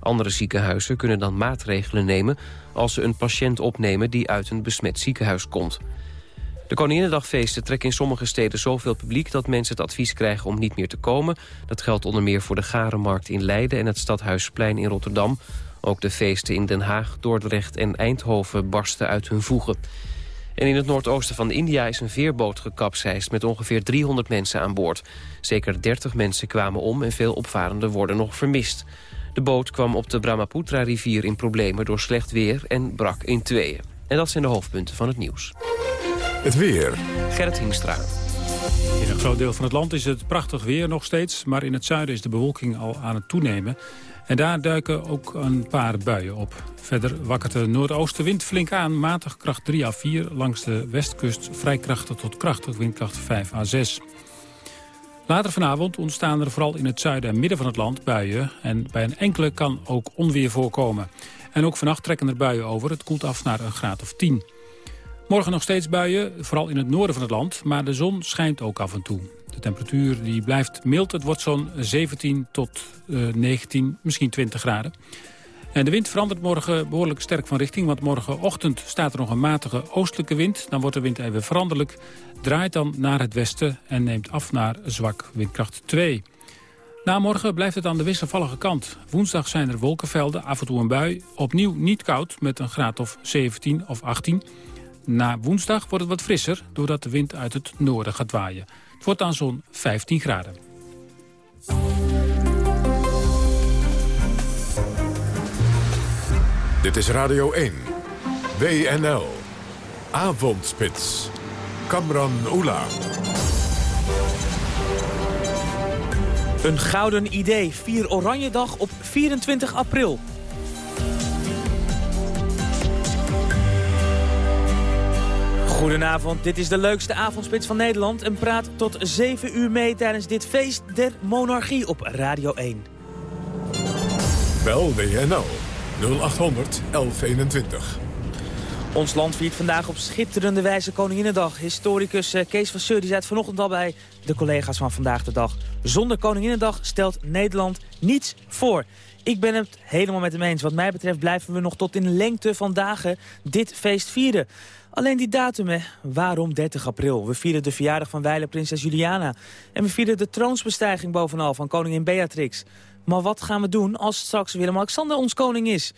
Andere ziekenhuizen kunnen dan maatregelen nemen... als ze een patiënt opnemen die uit een besmet ziekenhuis komt. De Koninginnedagfeesten trekken in sommige steden zoveel publiek... dat mensen het advies krijgen om niet meer te komen. Dat geldt onder meer voor de Garenmarkt in Leiden... en het Stadhuisplein in Rotterdam. Ook de feesten in Den Haag, Dordrecht en Eindhoven barsten uit hun voegen. En in het noordoosten van India is een veerboot gekapseist... met ongeveer 300 mensen aan boord. Zeker 30 mensen kwamen om en veel opvarenden worden nog vermist. De boot kwam op de Brahmaputra-rivier in problemen door slecht weer en brak in tweeën. En dat zijn de hoofdpunten van het nieuws. Het weer. Gerrit Hingstra. In een groot deel van het land is het prachtig weer nog steeds... maar in het zuiden is de bewolking al aan het toenemen. En daar duiken ook een paar buien op. Verder wakkert de noordoostenwind flink aan, matig kracht 3 à 4... langs de westkust vrij krachtig tot krachtig, windkracht 5 à 6. Later vanavond ontstaan er vooral in het zuiden en midden van het land buien... en bij een enkele kan ook onweer voorkomen. En ook vannacht trekken er buien over. Het koelt af naar een graad of 10. Morgen nog steeds buien, vooral in het noorden van het land... maar de zon schijnt ook af en toe. De temperatuur die blijft mild. Het wordt zo'n 17 tot uh, 19, misschien 20 graden. En de wind verandert morgen behoorlijk sterk van richting... want morgenochtend staat er nog een matige oostelijke wind. Dan wordt de wind even veranderlijk, draait dan naar het westen... en neemt af naar zwak windkracht 2. Na morgen blijft het aan de wisselvallige kant. Woensdag zijn er wolkenvelden, af en toe een bui. Opnieuw niet koud, met een graad of 17 of 18. Na woensdag wordt het wat frisser, doordat de wind uit het noorden gaat waaien. Het wordt dan zo'n 15 graden. Dit is Radio 1. WNL. Avondspits. Kamran Oela. Een gouden idee. Vier Oranje Dag op 24 april. Goedenavond, dit is de leukste avondspits van Nederland... en praat tot 7 uur mee tijdens dit feest der monarchie op Radio 1. Bel WNL 0800 1121. Ons land viert vandaag op schitterende wijze Koninginnedag. Historicus eh, Kees van Seur die zei het vanochtend al bij de collega's van Vandaag de Dag. Zonder Koninginnedag stelt Nederland niets voor. Ik ben het helemaal met hem eens. Wat mij betreft blijven we nog tot in lengte van dagen dit feest vieren. Alleen die datum, hè. Waarom 30 april? We vieren de verjaardag van wijle prinses Juliana. En we vieren de troonsbestijging bovenal van koningin Beatrix. Maar wat gaan we doen als straks Willem-Alexander ons koning is?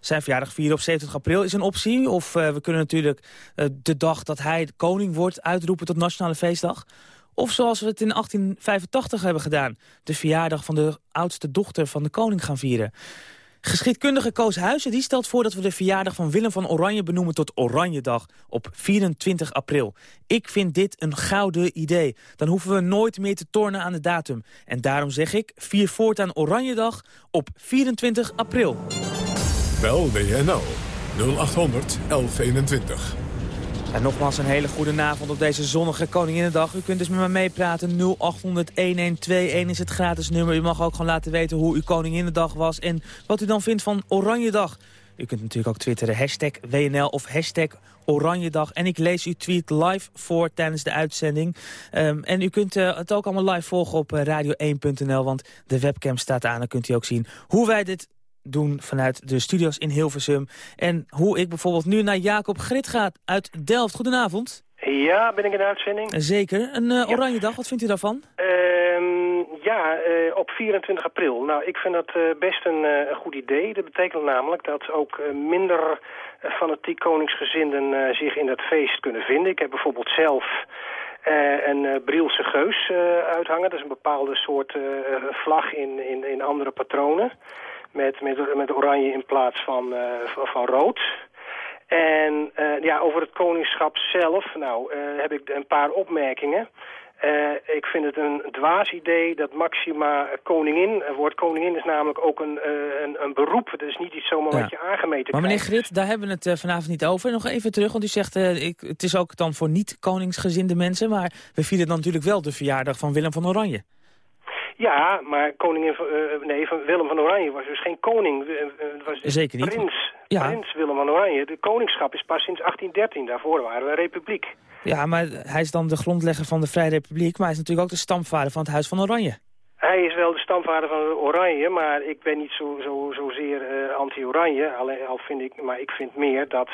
Zijn verjaardag vieren op 70 april is een optie. Of uh, we kunnen natuurlijk uh, de dag dat hij koning wordt uitroepen tot nationale feestdag. Of zoals we het in 1885 hebben gedaan. De verjaardag van de oudste dochter van de koning gaan vieren. Geschiedkundige Koos Huizen die stelt voor dat we de verjaardag van Willem van Oranje benoemen tot Oranjedag op 24 april. Ik vind dit een gouden idee. Dan hoeven we nooit meer te tornen aan de datum. En daarom zeg ik, vier voortaan Oranjedag op 24 april. Bel WNL 0800 1121. En nogmaals een hele goede avond op deze zonnige Koninginnedag. U kunt dus met me meepraten. 0800 1121 is het gratis nummer. U mag ook gewoon laten weten hoe uw Koninginnedag was en wat u dan vindt van Oranjedag. U kunt natuurlijk ook twitteren hashtag WNL of hashtag Oranjedag. En ik lees uw tweet live voor tijdens de uitzending. Um, en u kunt uh, het ook allemaal live volgen op uh, radio1.nl, want de webcam staat aan. Dan kunt u ook zien hoe wij dit doen vanuit de studio's in Hilversum. En hoe ik bijvoorbeeld nu naar Jacob Grit ga uit Delft. Goedenavond. Ja, ben ik in de uitzending? Zeker. Een uh, oranje dag, wat vindt u daarvan? Uh, ja, uh, op 24 april. Nou, ik vind dat uh, best een, goed idee. Dat betekent namelijk dat ook minder fanatiek koningsgezinden zich in dat feest kunnen vinden. Ik heb bijvoorbeeld zelf een Brielse geus uithangen. Dat is een bepaalde soort vlag in, in, in andere patronen. Met, met, met oranje in plaats van, van, van rood. En uh, ja, over het koningschap zelf, nou, uh, heb ik een paar opmerkingen. Uh, ik vind het een dwaas idee dat Maxima koningin... Het woord koningin is namelijk ook een, een, een beroep. Dat is niet iets zomaar ja. wat je aangemeten Maar meneer Grit, daar hebben we het vanavond niet over. Nog even terug, want u zegt... ik, het is ook dan voor niet-koningsgezinde mensen... maar we vieren dan natuurlijk wel de verjaardag van Willem van Oranje. Ja, maar koningin uh, nee, van Willem van Oranje was dus geen koning. Het was dus Zeker niet. Prins, ja. prins Willem van Oranje. De koningschap is pas sinds 1813. Daarvoor waren we een republiek. Ja, maar hij is dan de grondlegger van de Vrije Republiek... maar hij is natuurlijk ook de stamvader van het Huis van Oranje. Hij is wel de stamvader van Oranje, maar ik ben niet zo, zo, zozeer uh, anti-Oranje. Al vind ik, maar ik vind meer dat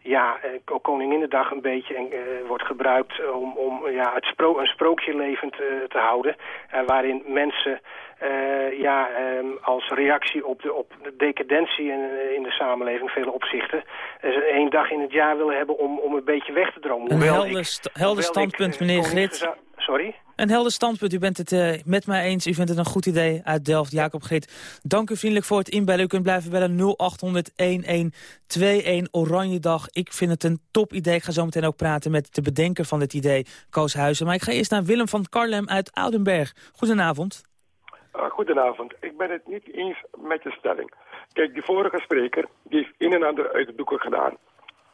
ja, uh, Koninginnedag een beetje uh, wordt gebruikt om, om ja, het spro een sprookje levend te houden. waarin mensen ja, um, als reactie op de, op de decadentie in, in de samenleving, vele opzichten, één dag in het jaar willen hebben om, om een beetje weg te dromen. Een helder, st helder standpunt, meneer Grit. Sorry? Een helder standpunt. U bent het uh, met mij eens. U vindt het een goed idee uit Delft. Jacob Grit, dank u vriendelijk voor het inbellen. U kunt blijven bellen 0800-1121 Oranje Dag. Ik vind het een top idee. Ik ga zo meteen ook praten met de bedenker van dit idee, Koos Huizen. Maar ik ga eerst naar Willem van Karlem uit Oudenberg. Goedenavond. Uh, goedenavond. Ik ben het niet eens met je stelling. Kijk, die vorige spreker die heeft een en ander uit de doeken gedaan.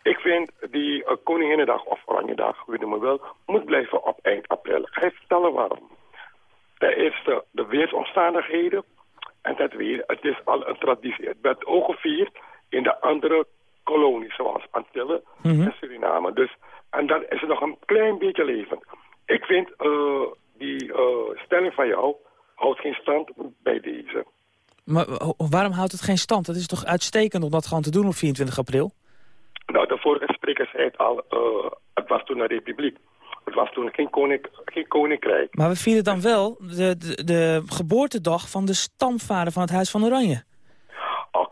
Ik vind die uh, Koninginnedag of Oranjedag, het maar wil, moet blijven op eind april. Ik ga je vertellen waarom. Ten eerste de weersomstandigheden. En ten tweede, het is al een traditie. Het werd ook gevierd in de andere kolonies, zoals Antillen mm -hmm. en Suriname. Dus, en dan is het nog een klein beetje levend. Ik vind uh, die uh, stelling van jou houdt geen stand bij deze. Maar waarom houdt het geen stand? Het is toch uitstekend om dat gewoon te doen op 24 april? Nou, de vorige spreker zei het al, uh, het was toen een republiek. Het was toen geen, koning, geen koninkrijk. Maar we vieren dan wel de, de, de geboortedag van de stamvader van het Huis van Oranje.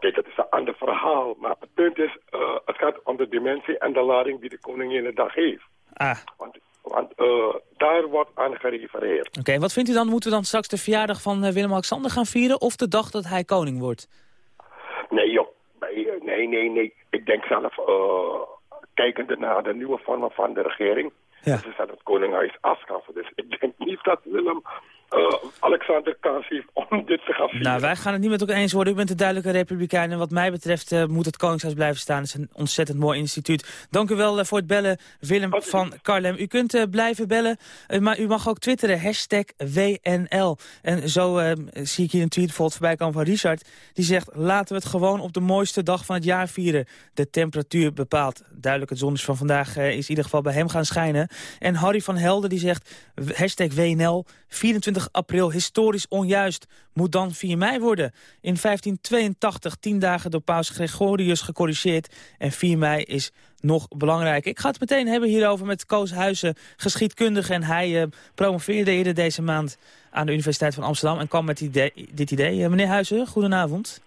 Kijk, dat is een ander verhaal. Maar het punt is, uh, het gaat om de dimensie en de lading die de koningin de dag heeft. Ah. Want, want uh, daar wordt aan gerefereerd. Oké, okay, wat vindt u dan? Moeten we dan straks de verjaardag van Willem-Alexander gaan vieren... of de dag dat hij koning wordt? Nee, joh. Nee, nee, nee. nee. Ik denk zelf, uh, kijkende naar de nieuwe vormen van de regering... Ja. ze het koninghuis afschaffen. Dus ik denk niet dat Willem uh, Alexander kans heeft om dit te gaan vieren. Nou, wij gaan het niet met elkaar eens worden. U bent een duidelijke republikein. En wat mij betreft uh, moet het Koningshuis blijven staan. Het is een ontzettend mooi instituut. Dank u wel uh, voor het bellen, Willem Wat van Karlem. U kunt blijven bellen, maar u mag ook twitteren. Hashtag WNL. En zo zie ik hier een tweet bijvoorbeeld voorbij komen van Richard. Die zegt, laten we het gewoon op de mooiste dag van het jaar vieren. De temperatuur bepaalt. Duidelijk, het zonnetje van vandaag is in ieder geval bij hem gaan schijnen. En Harry van Helden die zegt, hashtag WNL, 24 april historisch onjuist moet dan 4 mei worden. In 1582, tien dagen door paus Gregorius gecorrigeerd. En 4 mei is nog belangrijk. Ik ga het meteen hebben hierover met Koos Huizen, geschiedkundige. En hij uh, promoveerde eerder deze maand aan de Universiteit van Amsterdam... en kwam met dit idee. Uh, meneer Huizen, goedenavond.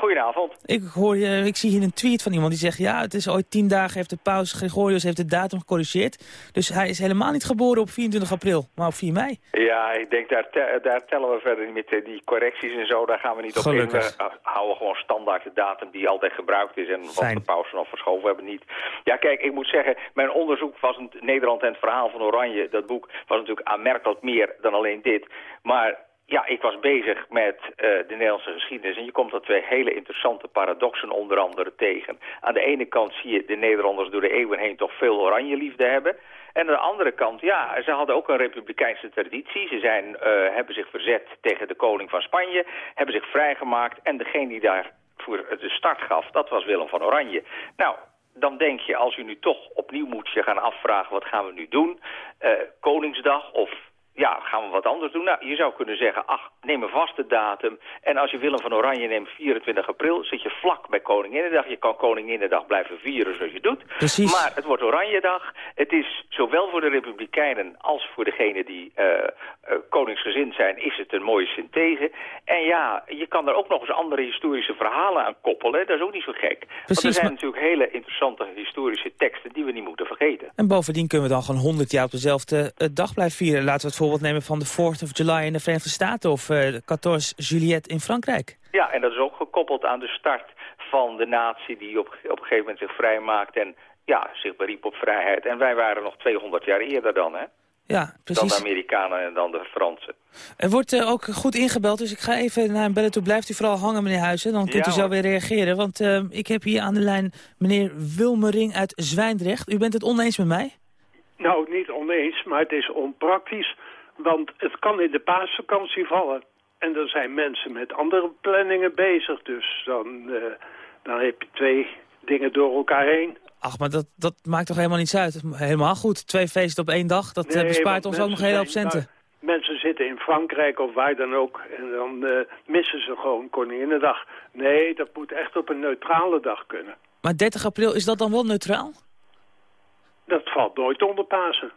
Goedenavond. Ik, hoor, uh, ik zie hier een tweet van iemand die zegt... ja, het is ooit tien dagen heeft de paus Gregorius heeft de datum gecorrigeerd. Dus hij is helemaal niet geboren op 24 april, maar op 4 mei. Ja, ik denk, daar, te, daar tellen we verder niet met die correcties en zo. Daar gaan we niet op in. We houden gewoon standaard de datum die altijd gebruikt is... en wat de paus nog verschoven hebben niet. Ja, kijk, ik moet zeggen, mijn onderzoek was een Nederland en het verhaal van Oranje... dat boek was natuurlijk aanmerkelijk meer dan alleen dit. Maar ja, ik was bezig met uh, de Nederlandse geschiedenis en je komt er twee hele interessante paradoxen onder andere tegen. Aan de ene kant zie je de Nederlanders door de eeuwen heen toch veel oranje liefde hebben. En aan de andere kant, ja, ze hadden ook een republikeinse traditie. Ze zijn, uh, hebben zich verzet tegen de koning van Spanje, hebben zich vrijgemaakt en degene die daarvoor de start gaf, dat was Willem van Oranje. Nou, dan denk je, als u nu toch opnieuw moet je gaan afvragen, wat gaan we nu doen? Uh, Koningsdag of ja, gaan we wat anders doen? Nou, je zou kunnen zeggen, ach, neem een vaste datum. En als je Willem van Oranje neemt, 24 april, zit je vlak bij Koninginnedag. Je kan Koninginnedag blijven vieren zoals je doet. Precies. Maar het wordt Oranjedag. Het is zowel voor de Republikeinen als voor degenen die uh, uh, koningsgezind zijn, is het een mooie synthese. En ja, je kan er ook nog eens andere historische verhalen aan koppelen. Dat is ook niet zo gek. Precies, Want er zijn maar... natuurlijk hele interessante historische teksten die we niet moeten vergeten. En bovendien kunnen we dan gewoon 100 jaar op dezelfde uh, dag blijven vieren. Laten we het voorbeeld nemen van de 4th of July in de Verenigde Staten of uh, 14 Juliet in Frankrijk. Ja, en dat is ook gekoppeld aan de start van de natie die op, op een gegeven moment zich vrijmaakt en ja, zich beriep op vrijheid. En wij waren nog 200 jaar eerder dan, hè? Ja, precies. Dan de Amerikanen en dan de Fransen. Er wordt uh, ook goed ingebeld, dus ik ga even naar een bellen toe. Blijft u vooral hangen, meneer Huizen, dan kunt ja, u zo weer reageren. Want uh, ik heb hier aan de lijn meneer Wilmering uit Zwijndrecht. U bent het oneens met mij? Nou, niet oneens, maar het is onpraktisch. Want het kan in de paasvakantie vallen. En dan zijn mensen met andere planningen bezig. Dus dan, uh, dan heb je twee dingen door elkaar heen. Ach, maar dat, dat maakt toch helemaal niets uit? Helemaal goed. Twee feesten op één dag, dat nee, bespaart ons ook nog hele hoop centen. Nou, mensen zitten in Frankrijk of waar dan ook en dan uh, missen ze gewoon Koninginnedag. Nee, dat moet echt op een neutrale dag kunnen. Maar 30 april, is dat dan wel neutraal? Dat valt nooit onder Pasen.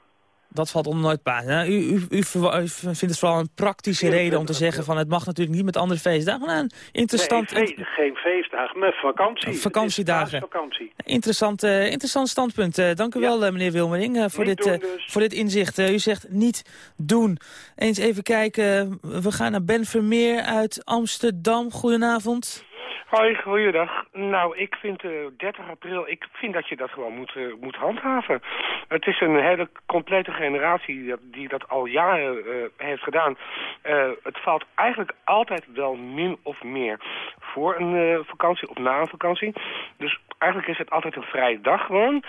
Dat valt onder nooit. Nou, u, u, u, vindt het vooral een praktische reden om te zeggen van het mag natuurlijk niet met andere feestdagen. Maar een interessant... Nee, feest, geen feestdagen, met vakantie. Vakantiedagen. Vakantie. Interessant, uh, interessant standpunt. Uh, dank u ja. wel, uh, meneer Wilmering, voor, dit, dus. voor dit inzicht. u zegt niet doen. Eens even kijken. We gaan naar Ben Vermeer uit Amsterdam. Goedenavond. Hoi, goeiedag. Nou, ik vind uh, 30 april, ik vind dat je dat gewoon moet, uh, moet handhaven. Het is een hele complete generatie die dat, die dat al jaren uh, heeft gedaan. het valt eigenlijk altijd wel min of meer voor een vakantie of na een vakantie. Dus eigenlijk is het altijd een vrije dag gewoon.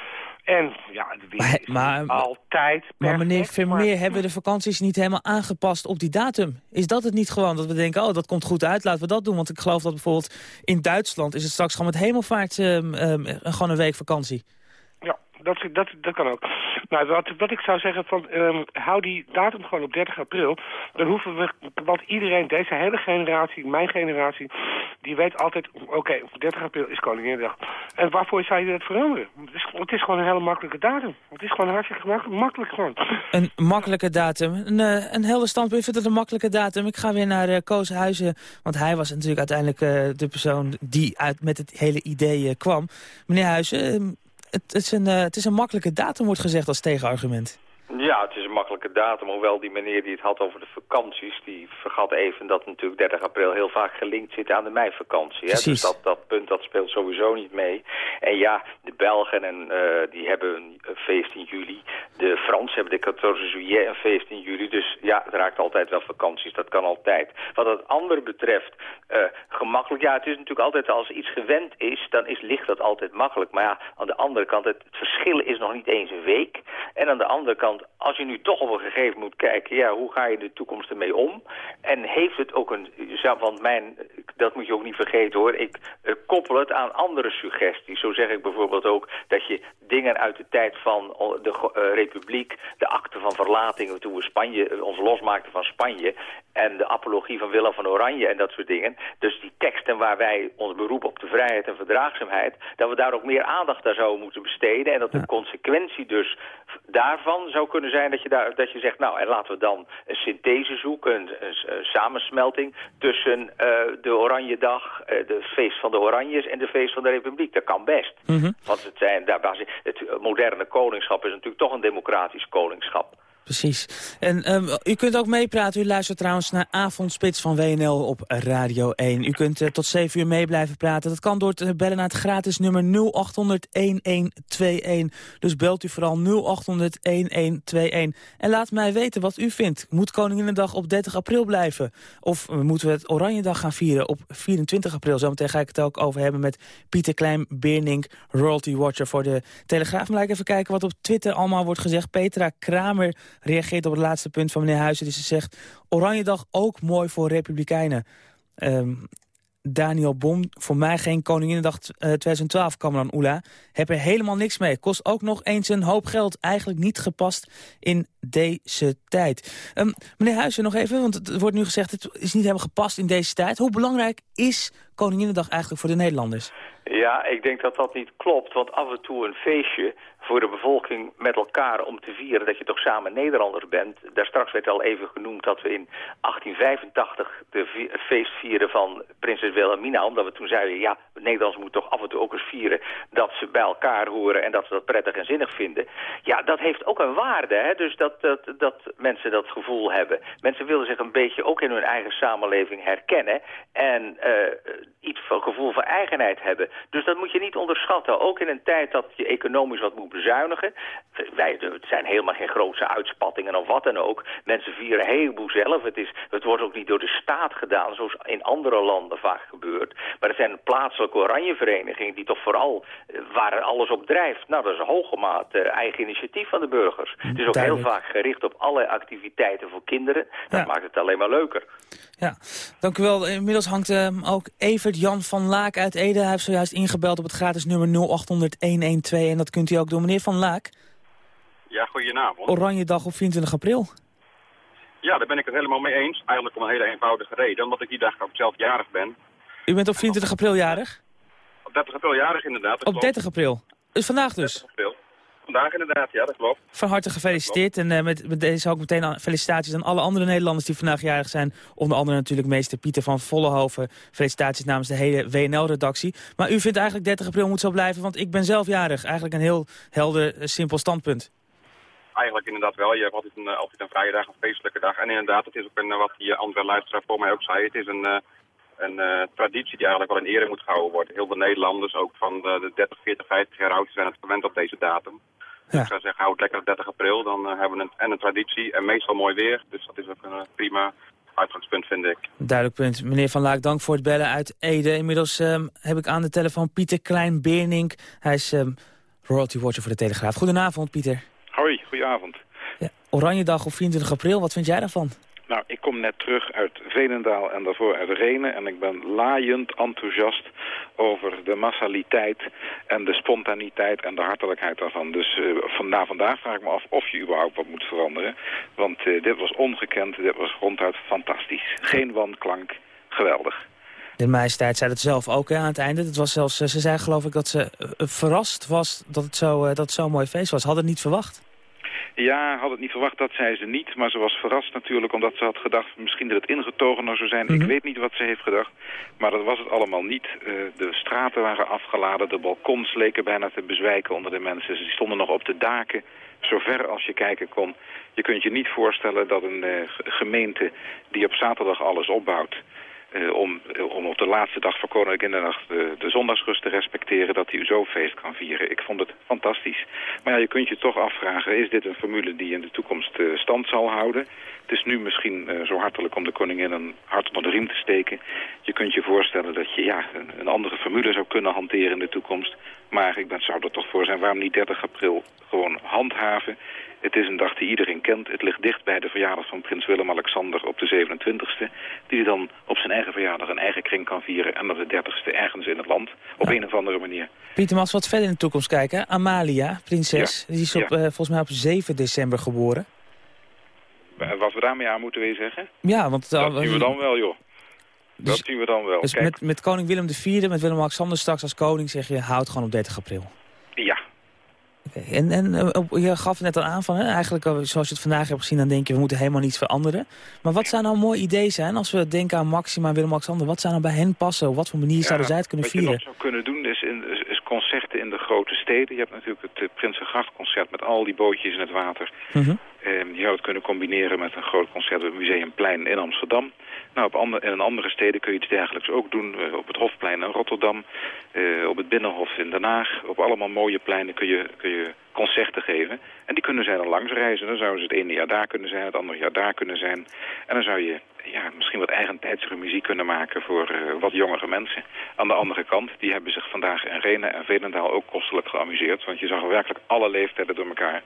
En ja, het weer maar, is maar, altijd Maar meneer Vermeer, maar... hebben we de vakanties niet helemaal aangepast op die datum? Is dat het niet gewoon dat we denken, oh dat komt goed uit, laten we dat doen? Want ik geloof dat bijvoorbeeld in Duitsland is het straks gewoon met hemelvaart um, um, gewoon een week vakantie. Dat, dat, dat kan ook. Nou, wat, wat ik zou zeggen, van, um, hou die datum gewoon op 30 april. Dan hoeven we, want iedereen, deze hele generatie, mijn generatie, die weet altijd, oké, okay, 30 april is Koninginnedag. En waarvoor zou je dat veranderen? Het is, het is gewoon een hele makkelijke datum. Het is gewoon hartstikke makkelijk, makkelijk gewoon. Een makkelijke datum. Een, uh, een helder standpunt. Vind het een makkelijke datum. Ik ga weer naar uh, Koos Huizen, want hij was natuurlijk uiteindelijk uh, de persoon die uit met het hele idee kwam. Meneer Huizen, het, is een, uh, het is een makkelijke datum, wordt gezegd als tegenargument. Ja, het is een makkelijke datum. Hoewel die meneer die het had over de vakanties... die vergat even dat natuurlijk 30 april heel vaak gelinkt zit aan de meivakantie. Hè? Dus dat, dat punt dat speelt sowieso niet mee. En ja, de Belgen en, uh, die hebben een feest in juli. De Fransen hebben de 14 juillet een feest in juli. Dus ja, het raakt altijd wel vakanties. Dat kan altijd. Wat het andere betreft, uh, gemakkelijk... Ja, het is natuurlijk altijd als iets gewend is... dan is, ligt dat altijd makkelijk. Maar ja, aan de andere kant, het, het verschil is nog niet eens een week. En aan de andere kant als je nu toch op een gegeven moet kijken, ja, hoe ga je de toekomst ermee om? En heeft het ook een, want mijn, dat moet je ook niet vergeten hoor, ik uh, koppel het aan andere suggesties. Zo zeg ik bijvoorbeeld ook dat je dingen uit de tijd van de uh, Republiek, de akte van verlating, toen we Spanje, ons losmaakten van Spanje, en de apologie van Willem van Oranje en dat soort dingen. Dus die teksten waar wij ons beroep op de vrijheid en verdraagzaamheid, dat we daar ook meer aandacht aan zouden moeten besteden. En dat de consequentie dus daarvan zou kunnen zijn dat je, daar, dat je zegt, nou, en laten we dan een synthese zoeken, een, een, een samensmelting tussen uh, de Oranje Dag, uh, de feest van de Oranjes en de feest van de Republiek. Dat kan best. Mm -hmm. Want het, zijn, daar, het moderne koningschap is natuurlijk toch een democratisch koningschap. Precies. En um, u kunt ook meepraten. U luistert trouwens naar Avondspits van WNL op Radio 1. U kunt uh, tot 7 uur mee blijven praten. Dat kan door te bellen naar het gratis nummer 0800-1121. Dus belt u vooral 0800-1121. En laat mij weten wat u vindt. Moet Koninginnedag op 30 april blijven? Of uh, moeten we het Oranjedag gaan vieren op 24 april? Zometeen ga ik het ook over hebben met Pieter Klein-Beernink, Royalty Watcher voor de Telegraaf. Maar laat ik even kijken wat op Twitter allemaal wordt gezegd. Petra Kramer reageert op het laatste punt van meneer Huizen. Die ze zegt, Oranjedag ook mooi voor republikeinen. Um, Daniel Bom. Voor mij geen Koninginnedag 2012, Kamaran Oela. Heb er helemaal niks mee. Kost ook nog eens een hoop geld. Eigenlijk niet gepast in deze tijd. Um, meneer Huizen, nog even, want het wordt nu gezegd... het is niet helemaal gepast in deze tijd. Hoe belangrijk is Koninginnedag eigenlijk voor de Nederlanders? Ja, ik denk dat dat niet klopt, want af en toe een feestje voor de bevolking met elkaar om te vieren dat je toch samen Nederlander bent. Daar straks werd al even genoemd dat we in 1885 de feest vieren van prinses Wilhelmina. Omdat we toen zeiden, ja, Nederlanders moeten toch af en toe ook eens vieren dat ze bij elkaar horen en dat ze dat prettig en zinnig vinden. Ja, dat heeft ook een waarde, hè? dus dat, dat, dat mensen dat gevoel hebben. Mensen willen zich een beetje ook in hun eigen samenleving herkennen en uh, iets van gevoel van eigenheid hebben. Dus dat moet je niet onderschatten, ook in een tijd dat je economisch wat moet bezuinigen. Wij, het zijn helemaal geen grootse uitspattingen of wat dan ook. Mensen vieren een heleboel zelf. Het, is, het wordt ook niet door de staat gedaan, zoals in andere landen vaak gebeurt. Maar er zijn plaatselijke oranjeverenigingen die toch vooral eh, waar alles op drijft. Nou, dat is een hoge mate uh, eigen initiatief van de burgers. Het is ook heel vaak gericht op alle activiteiten voor kinderen. Dat Ja. maakt het alleen maar leuker. Ja, dank u wel. Inmiddels hangt eh, ook Evert Jan van Laak uit Ede. Hij heeft zojuist ingebeld op het gratis nummer 0800-112. En dat kunt u ook doen. Meneer Van Laak, Ja, goedenavond. Oranje Dag op 24 april. Ja, daar ben ik het helemaal mee eens. Eigenlijk om een hele eenvoudige reden. Omdat ik die dag ook zelf jarig ben. U bent op 24 april jarig? Op 30 april jarig inderdaad. Op klopt. 30 april. Dus vandaag dus. 30 april. Vandaag inderdaad, ja, dat klopt. Van harte gefeliciteerd. En eh, met, met deze ook meteen aan- felicitaties aan alle andere Nederlanders die vandaag jarig zijn. Onder andere natuurlijk meester Pieter van Vollenhoven. Felicitaties namens de hele WNL-redactie. Maar u vindt eigenlijk 30 april moet zo blijven, want ik ben zelf jarig. Eigenlijk een heel helder, eh, simpel standpunt. Eigenlijk inderdaad wel. Je hebt altijd een, eh, altijd een vrije dag, een feestelijke dag. En inderdaad, het is ook een, wat die andere luisteraar voor mij ook zei. Het is een, een traditie die eigenlijk wel in ere moet gehouden worden. Heel veel Nederlanders, ook van de, de 30, 40, 50 jaar oud, zijn het gewend op deze datum. Ja. Ik zou zeggen, hou het lekker op 30 april. Dan eh, hebben we een, en een traditie en meestal mooi weer. Dus dat is ook een eh, prima uitgangspunt, vind ik. Duidelijk punt. Meneer Van Laak, dank voor het bellen uit Ede. Inmiddels ehm, heb ik aan de telefoon Pieter Klein-Beernink. Hij is ehm, royalty watcher voor de Telegraaf. Goedenavond, Pieter. Hoi, goedenavond. Oranjedag op 24 april, wat vind jij daarvan? Nou, ik kom net terug uit Veenendaal en daarvoor uit Renen. En ik ben laaiend enthousiast over de massaliteit en de spontaniteit en de hartelijkheid daarvan. Dus na vandaag vraag ik me af of je überhaupt wat moet veranderen. Want eh, dit was ongekend, dit was ronduit fantastisch. Geen wanklank, geweldig. De majesteit zei het zelf ook aan het einde. Het was zelfs, eh, ze zei geloof ik dat ze verrast was dat het zo, dat zo'n mooi feest was. Had het niet verwacht. Ja, had het niet verwacht, dat zei ze niet. Maar ze was verrast natuurlijk, omdat ze had gedacht... misschien dat het ingetogener zou zijn. Ik weet niet wat ze heeft gedacht. Maar dat was het allemaal niet. Eh, de straten waren afgeladen. De balkons leken bijna te bezwijken onder de mensen. Ze stonden nog op de daken, zo ver als je kijken kon. Je kunt je niet voorstellen dat een eh, ge- gemeente die op zaterdag alles opbouwt... eh, om, eh, om op de laatste dag van Koninginnedag de, de zondagsrust te respecteren... dat hij zo feest kan vieren. Ik vond het fantastisch. Maar ja, je kunt je toch afvragen... is dit een formule die in de toekomst eh, stand zal houden? Het is nu misschien eh, zo hartelijk om de koningin een hart onder de riem te steken. Je kunt je voorstellen dat je ja, een, een andere formule zou kunnen hanteren in de toekomst. Maar ik ben, zou er toch voor zijn, waarom niet 30 april gewoon handhaven... Het is een dag die iedereen kent. Het ligt dicht bij de verjaardag van prins Willem-Alexander op de 27e. Die dan op zijn eigen verjaardag een eigen kring kan vieren. En op de 30e ergens in het land. Op een of andere manier. Pieter, maar als we wat verder in de toekomst kijken. Amalia, prinses, die is op, Ja. eh, volgens mij op 7 december geboren. Eh, Wat we daarmee aan moeten we zeggen? Ja, want... Dat zien we dan wel, joh. Dat zien we dan wel. Dus Kijk, met, met koning Willem IV, met Willem-Alexander straks als koning... zeg je, houd gewoon op 30 april. ja. En, en eh, je gaf net al aan van, hè, eigenlijk eh, zoals je het vandaag hebt gezien... dan denk je, we moeten helemaal niets veranderen. Maar wat zou nou een mooi idee zijn als we denken aan Maxima en Willem-Alexander? Wat zou nou bij hen passen? Op wat voor manier zouden zij het kunnen wat je vieren? nog zou kunnen doen is, in, is, is concerten in de grote steden. Je hebt natuurlijk het uh, Prinsengrachtconcert met al die bootjes in het water. Ehm, je zou het kunnen combineren met een groot concert op het Museumplein in Amsterdam. Nou, op ander, in andere steden kun je iets dergelijks ook doen. Eh, op het Hofplein in Rotterdam, eh, op het Binnenhof in Den Haag. Op allemaal mooie pleinen kun je, kun je concerten geven. En die kunnen zij dan langs reizen. Dan zouden ze het ene jaar daar kunnen zijn, het andere jaar daar kunnen zijn. En dan zou je ja, misschien wat eigentijdse muziek kunnen maken voor eh, wat jongere mensen. Aan de andere kant, die hebben zich vandaag in Renen en Veenendaal ook kostelijk geamuseerd. Want je zag er werkelijk alle leeftijden door elkaar.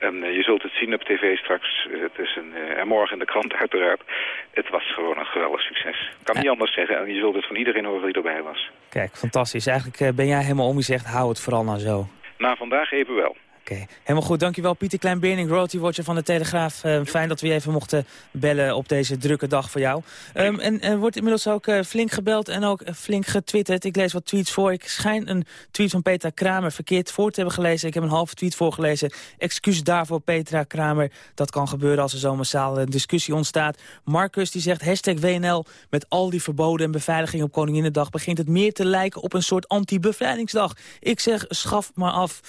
En eh, je zult het zien op tv straks. Het is een, eh, en morgen in de krant uiteraard. het was gewoon een geweldig succes. Ik kan niet anders zeggen. En je zult het van iedereen horen die erbij was. Kijk, fantastisch. Eigenlijk eh, ben jij helemaal om je zegt, hou het vooral nou zo. Na vandaag even wel. Oké, helemaal goed. Dankjewel Pieter Klein-Bering, royalty watcher van de Telegraaf. Uh, fijn dat we je even mochten bellen op deze drukke dag voor jou. Um, en er wordt inmiddels ook uh, flink gebeld en ook flink getwitterd. Ik lees wat tweets voor. Ik schijn een tweet van Petra Kramer verkeerd voor te hebben gelezen. Ik heb een halve tweet voorgelezen. Excuus daarvoor Petra Kramer. Dat kan gebeuren als er zo massaal een discussie ontstaat. Marcus die zegt hashtag WNL. Met al die verboden en beveiliging op Koninginnedag... begint het meer te lijken op een soort anti-bevrijdingsdag. Ik zeg schaf maar af.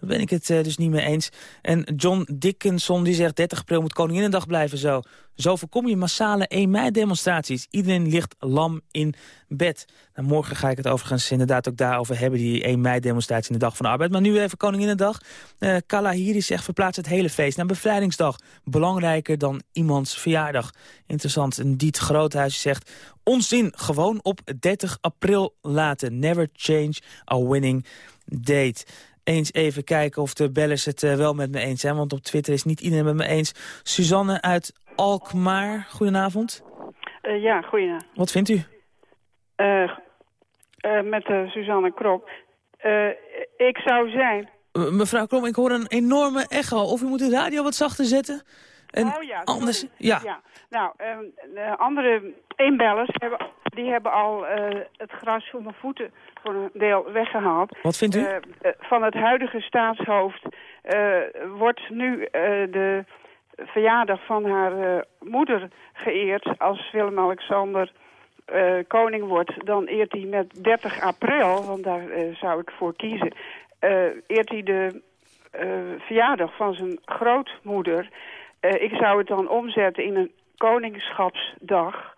Dan ben ik het dus niet mee eens. En John Dickinson die zegt 30 april moet Koninginnedag blijven zo. Zo voorkom je massale 1 mei demonstraties. Iedereen ligt lam in bed. Nou, morgen ga ik het overigens inderdaad ook daarover hebben... die 1 mei demonstratie in de Dag van de Arbeid. Maar nu even Koninginnedag. Uh, Kalahiri zegt verplaats het hele feest naar Bevrijdingsdag. Belangrijker dan iemands verjaardag. Interessant. En Diet Groothuis zegt... onzin, gewoon op 30 april laten. Never change a winning date eens even kijken of de bellers het uh, wel met me eens zijn. Want op Twitter is niet iedereen met me eens. Suzanne uit Alkmaar, goedenavond. Uh, ja, goedenavond. Wat vindt u? Uh, met Suzanne Krop. ik zou zijn... mevrouw Krop, ik hoor een enorme echo. Of u moet de radio wat zachter zetten? Oh ja, anders, ja. ja. Nou, de andere inbellers hebben, die hebben al het gras voor mijn voeten voor een deel weggehaald. Wat vindt u? Uh, van het huidige staatshoofd uh, wordt nu de verjaardag van haar moeder geëerd. Als Willem-Alexander koning wordt, dan eert hij met 30 april, want daar zou ik voor kiezen, eert hij de verjaardag van zijn grootmoeder. Ik zou het dan omzetten in een koningschapsdag...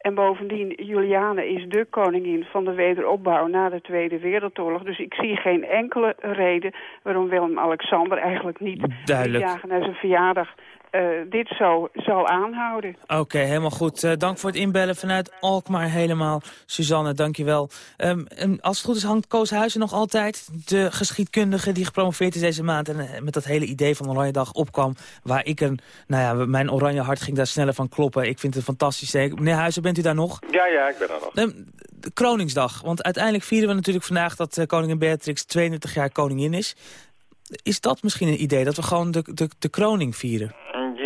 En bovendien, Juliane is de koningin van de wederopbouw na de Tweede Wereldoorlog. Dus ik zie geen enkele reden waarom Willem-Alexander eigenlijk niet Duidelijk. dagen na zijn verjaardag dit zo zal aanhouden. Oké, helemaal goed. Uh, dank voor het inbellen vanuit Alkmaar helemaal. Suzanne, dankjewel. Um, en als het goed is hangt Koos Huizen nog altijd de geschiedkundige die gepromoveerd is deze maand... en uh, met dat hele idee van Oranje Dag opkwam... waar ik een, nou ja, mijn oranje hart ging daar sneller van kloppen. Ik vind het fantastisch. Meneer Huizen, bent u daar nog? Ja, ja, ik ben er nog. Um, de Kroningsdag, want uiteindelijk vieren we natuurlijk vandaag... dat koningin Beatrix 32 jaar koningin is. Is dat misschien een idee, dat we gewoon de, de, de kroning vieren?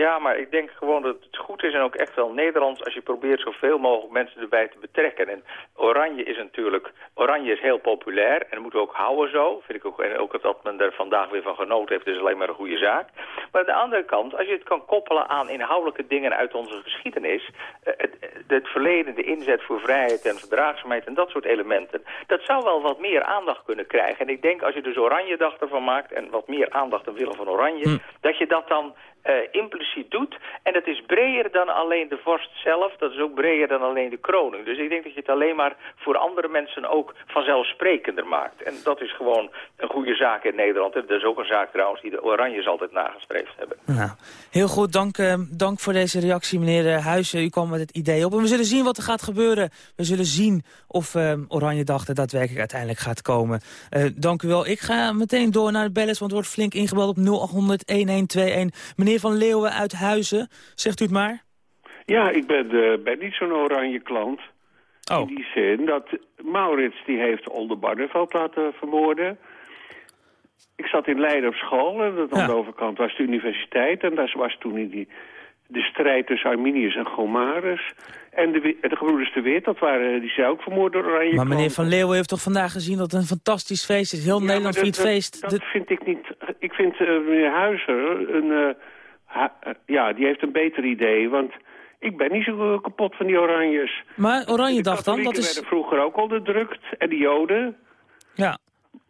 Ja, maar ik denk gewoon dat het goed is en ook echt wel Nederlands... als je probeert zoveel mogelijk mensen erbij te betrekken. En oranje is natuurlijk... Oranje is heel populair en dat moeten we ook houden zo. Vind ik ook, en ook dat men er vandaag weer van genoten heeft, is alleen maar een goede zaak. Maar aan de andere kant, als je het kan koppelen aan inhoudelijke dingen uit onze geschiedenis... Het, het verleden, de inzet voor vrijheid en verdraagzaamheid en dat soort elementen... dat zou wel wat meer aandacht kunnen krijgen. En ik denk als je dus Oranje dag ervan maakt en wat meer aandacht aan willen van Oranje... Hm. dat je dat dan uh, impliciet doet. En dat is breder dan alleen de vorst zelf. Dat is ook breder dan alleen de kroning. Dus ik denk dat je het alleen maar voor andere mensen ook vanzelfsprekender maakt. En dat is gewoon een goede zaak in Nederland. Dat is ook een zaak trouwens die de Oranjes altijd nagestreefd hebben. Nou, heel goed. Dank, uh, dank voor deze reactie, meneer Huizen. U kwam met het idee op. En we zullen zien wat er gaat gebeuren. We zullen zien of Oranje Dag er daadwerkelijk uiteindelijk gaat komen. dank u wel. Ik ga meteen door naar de bellers, want er wordt flink ingebeld op 0800 1121. Meneer van Leeuwen uit Huizen. Zegt u het maar. Ja, ik ben, uh, ben niet zo'n oranje klant. Oh. In die zin dat Maurits die heeft Oldenbarneveld laten vermoorden. Ik zat in Leiden op school en aan ja. de overkant was de universiteit. En daar was toen die, de strijd tussen Arminius en Gomarus. En de, de gebroeders de Weert, dat waren, die zijn ook vermoord door Oranje Maar meneer Van Leeuwen heeft toch vandaag gezien dat het een fantastisch feest is. Heel ja, Nederland viert feest. Dat, dat vind ik niet. Ik vind uh, meneer Huizer een... Uh, ha, uh, ja, die heeft een beter idee, want... Ik ben niet zo kapot van die oranjes. Maar oranje dag dan? Dat is... werden vroeger ook onderdrukt. En de joden. Ja.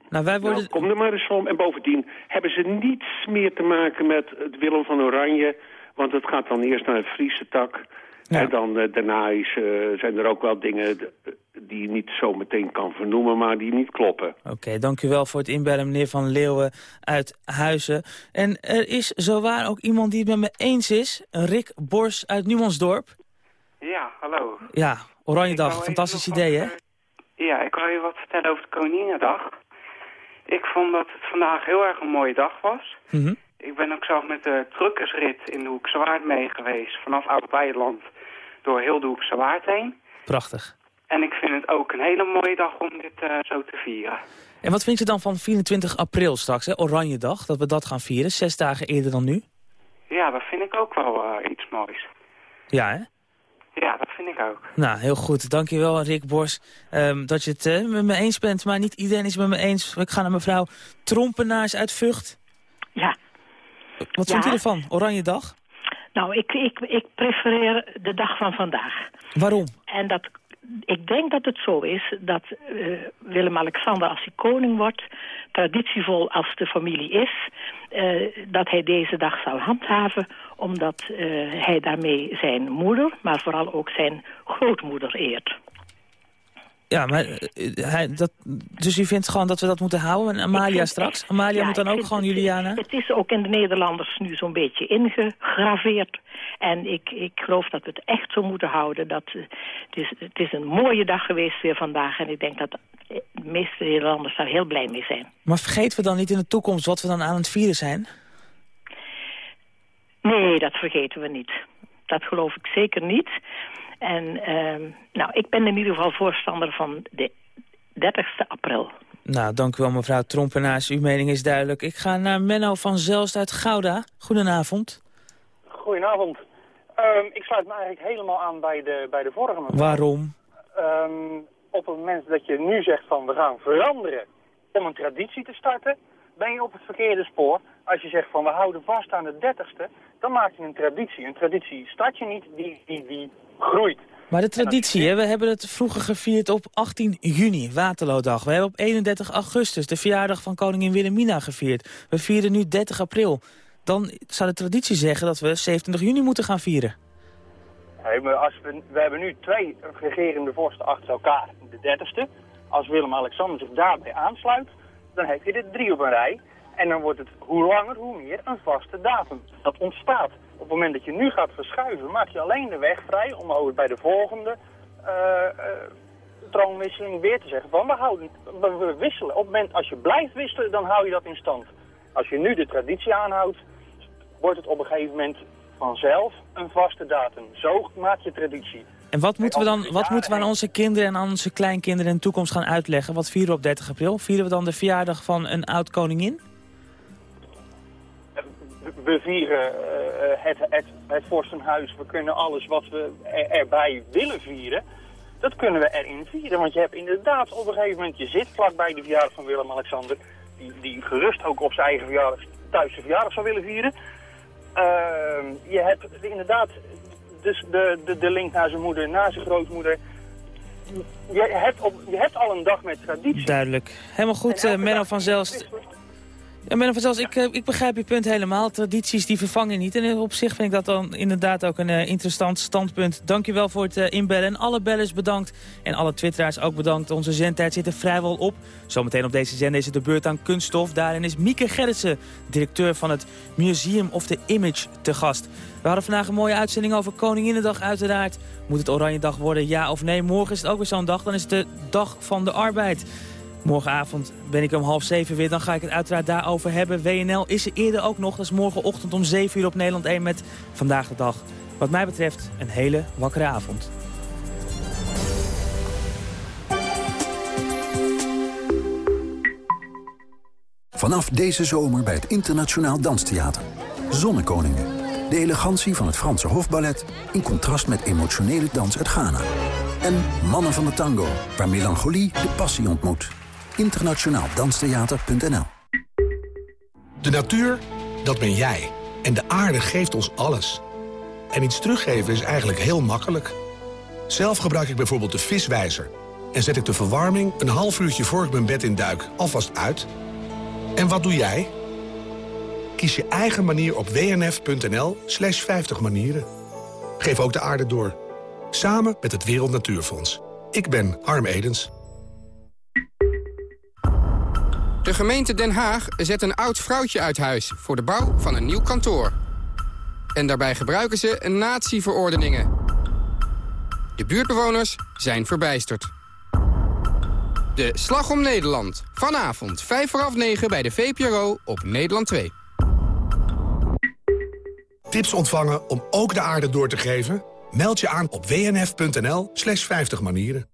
Nou, wij worden... Nou, kom er maar eens om. En bovendien hebben ze niets meer te maken met het Willem van Oranje. Want het gaat dan eerst naar het Friese tak. Ja. En dan uh, daarna is, uh, zijn er ook wel dingen die je niet zo meteen kan vernoemen, maar die niet kloppen. Oké, okay, dank u wel voor het inbellen, meneer Van Leeuwen uit Huizen. En er is zowaar ook iemand die het met me eens is, Rick Bors uit Numansdorp. Ja, hallo. Ja, Oranjedag, fantastisch idee, hè? Ja, ik wou je wat vertellen over de Koninginnedag. Ik vond dat het vandaag heel erg een mooie dag was. Mm -hmm. Ik ben ook zelf met de truckersrit in de Hoek Zwaard mee geweest, vanaf Oud-Weiland door heel de Hoekse Waard heen. Prachtig. En ik vind het ook een hele mooie dag om dit uh, zo te vieren. En wat vind je dan van 24 april straks, hè? Oranje Dag, dat we dat gaan vieren, zes dagen eerder dan nu? Ja, dat vind ik ook wel uh, iets moois. Ja, hè? Ja, dat vind ik ook. Nou, heel goed. Dankjewel, Rick Bors, um, dat je het uh, met me eens bent. Maar niet iedereen is het met me eens. Ik ga naar mevrouw Trompenaars uit Vught. Ja. Wat vindt u ervan? Oranje Dag? Nou, ik, ik, ik prefereer de dag van vandaag. Waarom? En dat ik denk dat het zo is dat uh, Willem-Alexander als hij koning wordt... traditievol als de familie is... Uh, dat hij deze dag zal handhaven... omdat uh, hij daarmee zijn moeder, maar vooral ook zijn grootmoeder eert. Ja, maar hij, dat, dus u vindt gewoon dat we dat moeten houden? En Amalia vind, straks? Amalia ja, moet dan ook gewoon Juliana? Het is ook in de Nederlanders nu zo'n beetje ingegraveerd. En ik, ik geloof dat we het echt zo moeten houden. Dat, uh, het, is, het is een mooie dag geweest weer vandaag. En ik denk dat de meeste Nederlanders daar heel blij mee zijn. Maar vergeten we dan niet in de toekomst wat we dan aan het vieren zijn? Nee, dat vergeten we niet. Dat geloof ik zeker niet. En uh, nou, ik ben in ieder geval voorstander van de 30 april. Nou, dank u wel mevrouw Trompenaars. Uw mening is duidelijk. Ik ga naar Menno van Zelst uit Gouda. Goedenavond. Goedenavond. Um, ik sluit me eigenlijk helemaal aan bij de, bij de vorige mevrouw. Waarom? Um, op het moment dat je nu zegt van we gaan veranderen om een traditie te starten, ben je op het verkeerde spoor. Als je zegt van we houden vast aan de 30ste, dan maak je een traditie. Een traditie start je niet, die, die, die groeit. Maar de traditie, hè, we hebben het vroeger gevierd op 18 juni, Waterloodag. We hebben op 31 augustus de verjaardag van koningin Wilhelmina gevierd. We vieren nu 30 april. Dan zou de traditie zeggen dat we 27 juni moeten gaan vieren. Nee, maar als we, we hebben nu twee regerende vorsten achter elkaar, de 30ste. Als Willem-Alexander zich daarbij aansluit, dan heb je er drie op een rij. En dan wordt het hoe langer, hoe meer een vaste datum. Dat ontstaat. Op het moment dat je nu gaat verschuiven, maak je alleen de weg vrij om ook bij de volgende uh, uh, troonwisseling weer te zeggen van we, houden, we wisselen. Op het moment als je blijft wisselen, dan hou je dat in stand. Als je nu de traditie aanhoudt, wordt het op een gegeven moment vanzelf een vaste datum. Zo maak je traditie. En wat moeten we dan wat moeten we aan onze kinderen en aan onze kleinkinderen in de toekomst gaan uitleggen? Wat vieren we op 30 april? Vieren we dan de verjaardag van een oud-koningin? We vieren uh, het, het, het vorstenhuis. We kunnen alles wat we er, erbij willen vieren, dat kunnen we erin vieren. Want je hebt inderdaad op een gegeven moment, je zit vlakbij de verjaardag van Willem-Alexander, die, die gerust ook op zijn eigen verjaardag, thuis zijn verjaardag zou willen vieren. Uh, je hebt inderdaad dus de, de, de link naar zijn moeder, naar zijn grootmoeder. Je hebt, op, je hebt al een dag met traditie. Duidelijk. Helemaal goed, uh, Menno van Zelst. Ja, van Zelst, ik, uh, ik begrijp je punt helemaal. Tradities die vervangen niet. En op zich vind ik dat dan inderdaad ook een uh, interessant standpunt. Dankjewel voor het inbellen. En alle bellers bedankt. En alle twitteraars ook bedankt. Onze zendtijd zit er vrijwel op. Zometeen op deze zender is het de beurt aan kunststof. Daarin is Mieke Gerritsen, directeur van het Museum of the Image, te gast. We hadden vandaag een mooie uitzending over Koninginnedag uiteraard. Moet het Oranje Dag worden, ja of nee? Morgen is het ook weer zo'n dag, dan is het de Dag van de Arbeid. Morgenavond ben ik om half zeven weer, dan ga ik het uiteraard daarover hebben. WNL is er eerder ook nog, dat is morgenochtend om 7 uur op Nederland 1 met Vandaag de Dag. Wat mij betreft een hele wakkere avond. Vanaf deze zomer bij het Internationaal Danstheater. Zonnekoningen. De elegantie van het Franse hofballet in contrast met emotionele dans uit Ghana. En Mannen van de Tango, waar melancholie de passie ontmoet. Internationaaldanstheater.nl De natuur, dat ben jij. En de aarde geeft ons alles. En iets teruggeven is eigenlijk heel makkelijk. Zelf gebruik ik bijvoorbeeld de viswijzer. En zet ik de verwarming een half uurtje voor ik mijn bed in duik alvast uit. En wat doe jij? Kies je eigen manier op wnf.nl slash 50 manieren. Geef ook de aarde door. Samen met het Wereld Natuurfonds. Ik ben Harm Edens. De gemeente Den Haag zet een oud vrouwtje uit huis... voor de bouw van een nieuw kantoor. En daarbij gebruiken ze natieverordeningen. De buurtbewoners zijn verbijsterd. De Slag om Nederland. Vanavond 5 voor half 9 bij de VPRO op Nederland 2. Tips ontvangen om ook de aarde door te geven? Meld je aan op wnf.nl slash 50 manieren.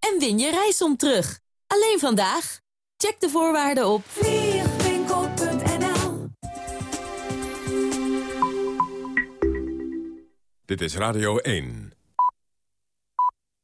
en win je reisom terug. Alleen vandaag. Check de voorwaarden op vliegwinkel.nl Dit is Radio 1.